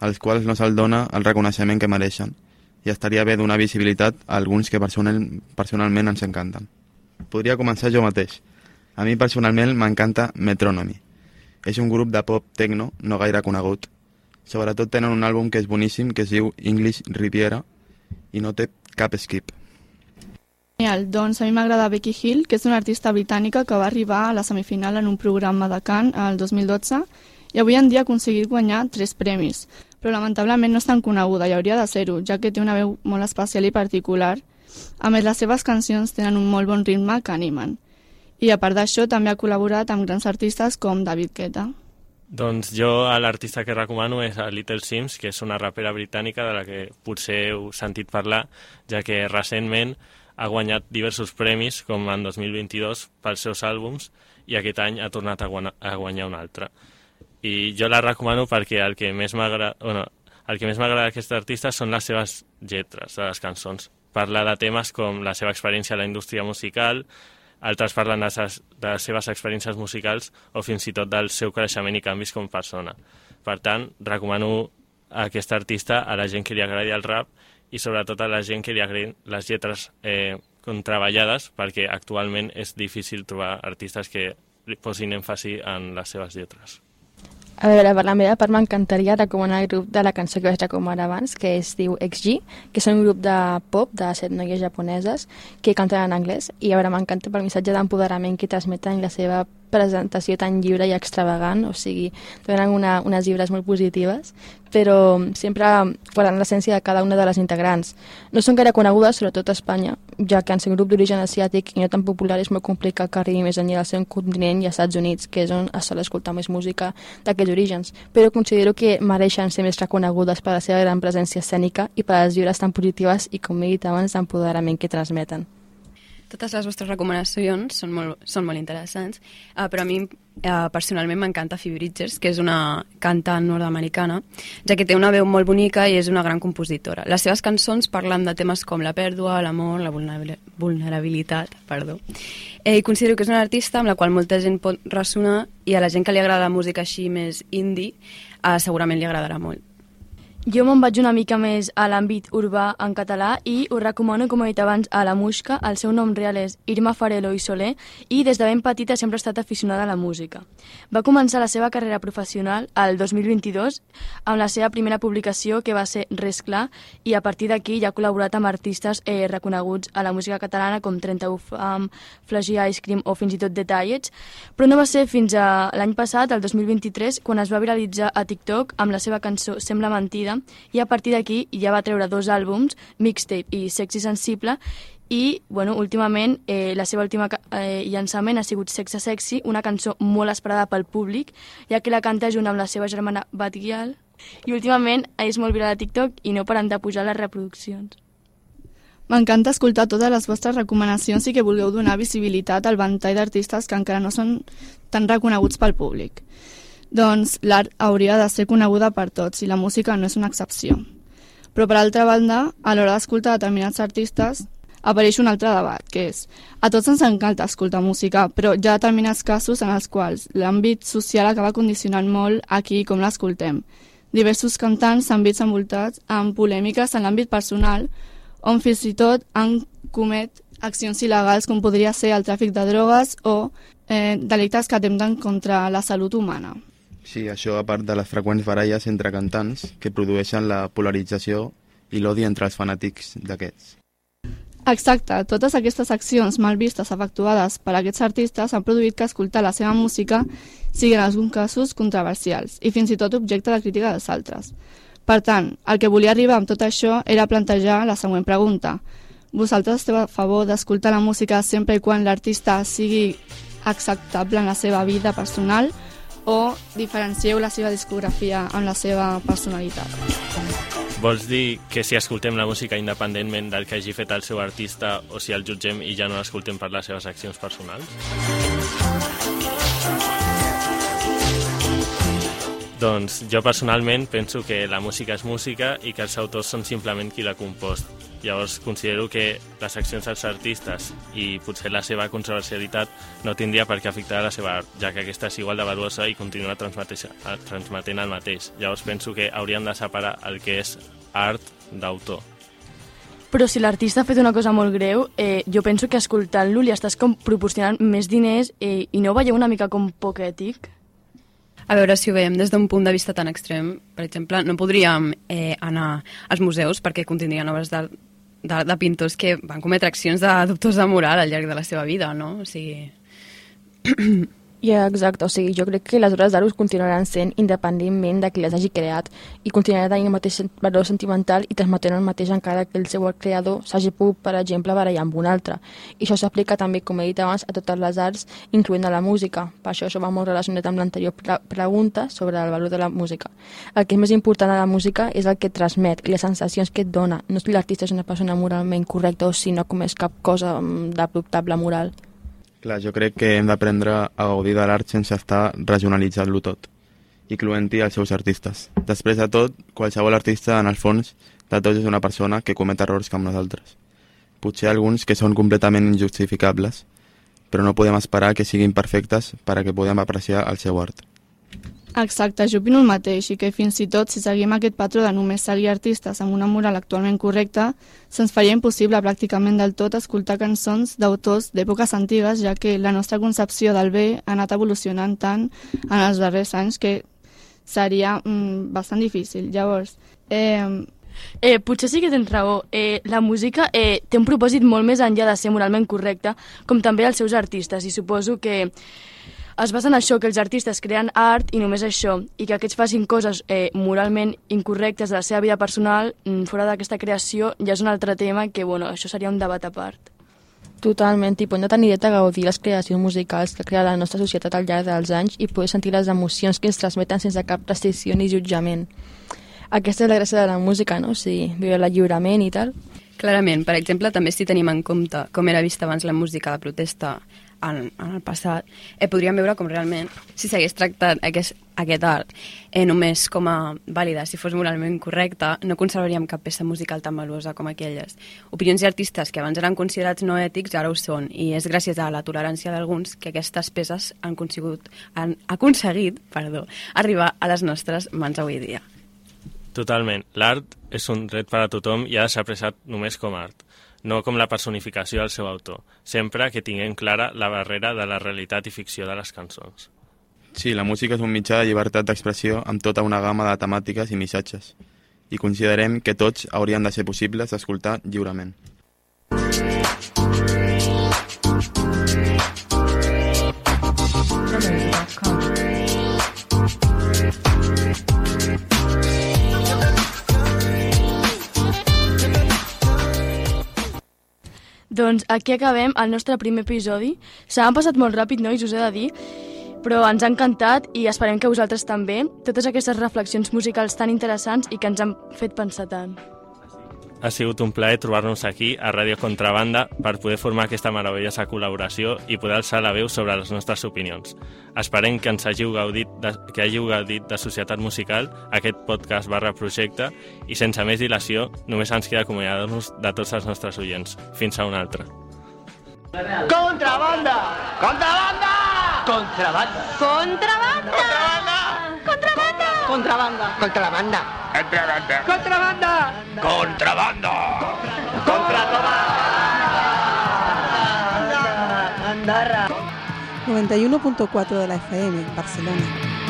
als quals no se'ls dona el reconeixement que mereixen i estaria bé donar visibilitat a alguns que personal, personalment ens encanten. Podria començar jo mateix. A mi personalment m'encanta Metronomy. És un grup de pop techno no gaire conegut. Sobretot tenen un àlbum que és boníssim, que es diu English Riviera, i no té cap skip. Genial, doncs a mi m'agrada Becky Hill, que és una artista britànica que va arribar a la semifinal en un programa de cant el 2012 i avui en dia ha aconseguit guanyar tres premis, però lamentablement no és tan coneguda i hauria de ser-ho, ja que té una veu molt especial i particular. A més, les seves cancions tenen un molt bon ritme que animen. I a part d'això, també ha col·laborat amb grans artistes com David Guetta. Doncs jo l'artista que recomano és a Little Sims, que és una rapera britànica de la que potser heu sentit parlar, ja que recentment ha guanyat diversos premis, com en 2022, pels seus àlbums, i aquest any ha tornat a guanyar un altre i jo la recomano perquè el que més m'agrada bueno, el que més m'agrada d'aquesta artista són les seves lletres de les cançons. Parla de temes com la seva experiència a la indústria musical, altres parlen de, ses, de les seves experiències musicals o fins i tot del seu creixement i canvis com persona. Per tant, recomano a aquesta artista a la gent que li agradi el rap i sobretot a la gent que li agradin les lletres eh, treballades perquè actualment és difícil trobar artistes que posin èmfasi en les seves lletres. A veure, per la meva part m'encantaria recomanar el grup de la cançó que vaig recomanar abans, que es diu XG, que és un grup de pop de set noies japoneses que canten en anglès i a veure, m'encanta pel missatge d'empoderament que transmeten la seva presentació tan lliure i extravagant, o sigui, donen una, unes llibres molt positives, però sempre guardant l'essència de cada una de les integrants. No són gaire conegudes, sobretot a Espanya, ja que en ser grup d'origen asiàtic i no tan popular és molt complicat que arribi més enllà del seu continent i als Estats Units, que és on es sol escoltar més música d'aquests orígens, però considero que mereixen ser més reconegudes per la seva gran presència escènica i per les llibres tan positives i, com he dit abans, d'empoderament que transmeten. Totes les vostres recomanacions són molt, són molt interessants, uh, però a mi uh, personalment m'encanta Phoebe Bridgers, que és una cantant nord-americana, ja que té una veu molt bonica i és una gran compositora. Les seves cançons parlen de temes com la pèrdua, l'amor, la vulnerabilitat, perdó. Eh, I considero que és una artista amb la qual molta gent pot ressonar i a la gent que li agrada la música així més indie uh, segurament li agradarà molt. Jo me'n vaig una mica més a l'àmbit urbà en català i us recomano, com he dit abans, a La Musca. El seu nom real és Irma Farelo i Soler i des de ben petita sempre ha estat aficionada a la música. Va començar la seva carrera professional al 2022 amb la seva primera publicació que va ser Res Clar i a partir d'aquí ja ha col·laborat amb artistes eh, reconeguts a la música catalana com 31 Fam, Flashy Ice Cream o fins i tot The però no va ser fins a l'any passat, el 2023, quan es va viralitzar a TikTok amb la seva cançó Sembla Mentida i a partir d'aquí ja va treure dos àlbums, Mixtape i Sexy Sensible, i, bueno, últimament, eh, la seva última eh, llançament ha sigut Sexe Sexy, una cançó molt esperada pel públic, ja que la canta junt amb la seva germana Batguial, i últimament és molt viral a TikTok i no paren de pujar les reproduccions. M'encanta escoltar totes les vostres recomanacions i que vulgueu donar visibilitat al ventall d'artistes que encara no són tan reconeguts pel públic doncs l'art hauria de ser coneguda per tots i la música no és una excepció. Però per altra banda, a l'hora d'escoltar determinats artistes, apareix un altre debat, que és a tots ens encanta escoltar música, però hi ha determinats casos en els quals l'àmbit social acaba condicionant molt a qui i com l'escoltem. Diversos cantants s'han vist envoltats amb polèmiques en l'àmbit personal, on fins i tot han comet accions il·legals com podria ser el tràfic de drogues o eh, delictes que atempten contra la salut humana. Sí, això a part de les freqüents baralles entre cantants que produeixen la polarització i l'odi entre els fanàtics d'aquests. Exacte, totes aquestes accions mal vistes efectuades per aquests artistes han produït que escoltar la seva música sigui en alguns casos controversials i fins i tot objecte de crítica dels altres. Per tant, el que volia arribar amb tot això era plantejar la següent pregunta. Vosaltres esteu a favor d'escoltar la música sempre i quan l'artista sigui acceptable en la seva vida personal o diferencieu la seva discografia amb la seva personalitat? Vols dir que si escoltem la música independentment del que hagi fet el seu artista o si el jutgem i ja no l'escoltem per les seves accions personals? Doncs jo personalment penso que la música és música i que els autors són simplement qui l'ha compost. Llavors considero que les accions dels artistes i potser la seva controversialitat no tindria per què afectar la seva art, ja que aquesta és igual de valuosa i continua transmetent el mateix. Llavors penso que hauríem de separar el que és art d'autor. Però si l'artista ha fet una cosa molt greu, eh, jo penso que escoltant-lo li estàs com proporcionant més diners eh, i no veieu una mica com poc ètic? A veure, si ho veiem des d'un punt de vista tan extrem, per exemple, no podríem eh, anar als museus perquè contindrien obres de, de, de pintors que van cometre accions de dubtosa moral al llarg de la seva vida, no? O sigui... Ja, exacte, o sigui, jo crec que les obres d'art continuaran sent independentment de qui les hagi creat i continuarà tenint el mateix valor sentimental i transmetent el mateix encara que el seu creador s'hagi pogut, per exemple, barallar amb un altre. I això s'aplica també, com he dit abans, a totes les arts, incloent a la música. Per això això va molt relacionat amb l'anterior pre pregunta sobre el valor de la música. El que és més important a la música és el que transmet i les sensacions que et dona, no si l'artista és una persona moralment correcta o si no comés cap cosa mm, d'adoptable moral. Clar, jo crec que hem d'aprendre a gaudir de l'art sense estar regionalitzant-lo tot, incloent-hi els seus artistes. Després de tot, qualsevol artista, en el fons, de tots és una persona que comet errors com nosaltres. Potser alguns que són completament injustificables, però no podem esperar que siguin perfectes per a que podem apreciar el seu art. Exacte, jo opino el mateix i que fins i tot si seguim aquest patró de només seguir artistes amb una moral actualment correcta, se'ns faria impossible pràcticament del tot escoltar cançons d'autors d'èpoques antigues, ja que la nostra concepció del bé ha anat evolucionant tant en els darrers anys que seria mm, bastant difícil. Llavors, eh, Eh, potser sí que tens raó. Eh, la música eh, té un propòsit molt més enllà de ser moralment correcta, com també els seus artistes, i suposo que es basa en això, que els artistes creen art i només això, i que aquests facin coses eh, moralment incorrectes de la seva vida personal mm, fora d'aquesta creació ja és un altre tema que, bueno, això seria un debat a part. Totalment, i podem tenir dret a gaudir les creacions musicals que crea la nostra societat al llarg dels anys i poder sentir les emocions que ens transmeten sense cap restricció ni jutjament. Aquesta és la gràcia de la música, no? O sigui, viure-la lliurement i tal. Clarament, per exemple, també si tenim en compte com era vista abans la música de protesta en, en el passat, eh, podríem veure com realment, si s'hagués tractat aquest, aquest art eh, només com a vàlida, si fos moralment correcta, no conservaríem cap peça musical tan valuosa com aquelles. Opinions i artistes que abans eren considerats no ètics ara ho són, i és gràcies a la tolerància d'alguns que aquestes peces han, han aconseguit perdó, arribar a les nostres mans avui dia. Totalment. L'art és un dret per a tothom i ha de ser apreciat només com art no com la personificació del seu autor, sempre que tinguem clara la barrera de la realitat i ficció de les cançons. Sí, la música és un mitjà de llibertat d'expressió amb tota una gamma de temàtiques i missatges, i considerem que tots haurien de ser possibles d'escoltar lliurement. Doncs aquí acabem el nostre primer episodi. Se m'han passat molt ràpid, nois, us he de dir, però ens ha encantat i esperem que vosaltres també. Totes aquestes reflexions musicals tan interessants i que ens han fet pensar tant. Ha sigut un plaer trobar-nos aquí a Ràdio Contrabanda per poder formar aquesta meravellosa col·laboració i poder alçar la veu sobre les nostres opinions. Esperem que ens hàgiu gaudit de, que hàgiu gaudit de Societat Musical, aquest podcast barra projecte, i sense més dilació, només ens queda acomiadar-nos de tots els nostres oients. Fins a una altra. Contrabanda! Contrabanda! Contrabanda! Contrabanda! Contrabanda! Contrabanda! Contrabanda! Contrabanda! Contrabanda! Contrabanda! Contrabanda! Andorra. 91.4 de la FM, Barcelona.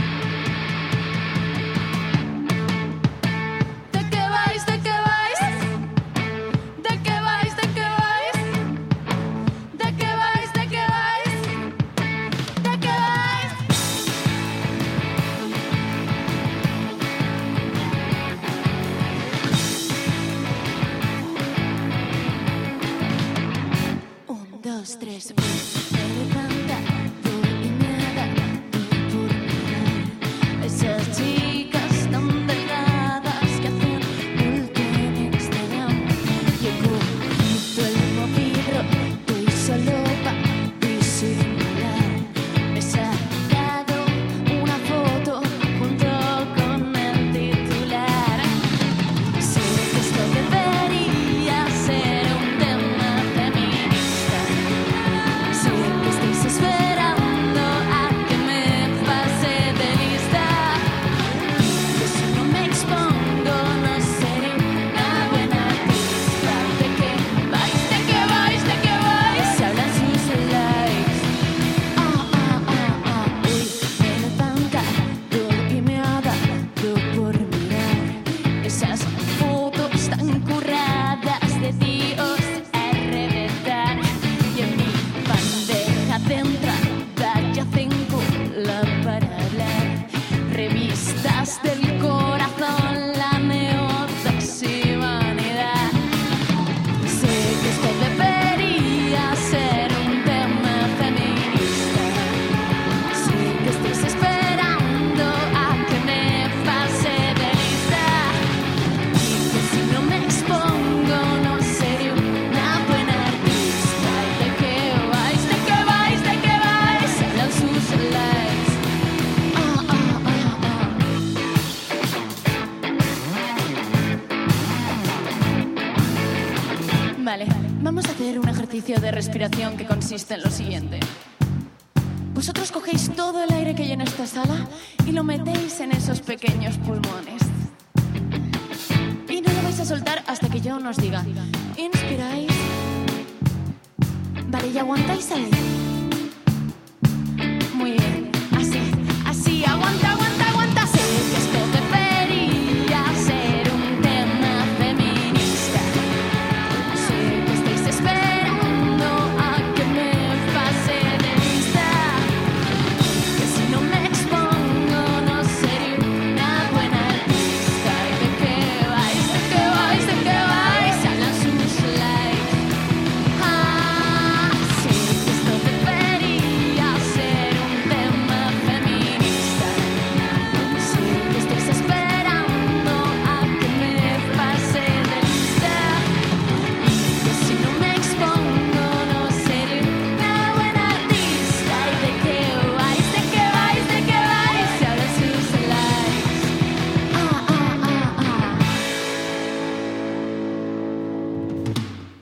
Ejercicio de respiración que consiste en lo siguiente. Vosotros cogéis todo el aire que hay en esta sala y lo metéis en esos pequeños pulmones. Y no lo vais a soltar hasta que yo nos diga.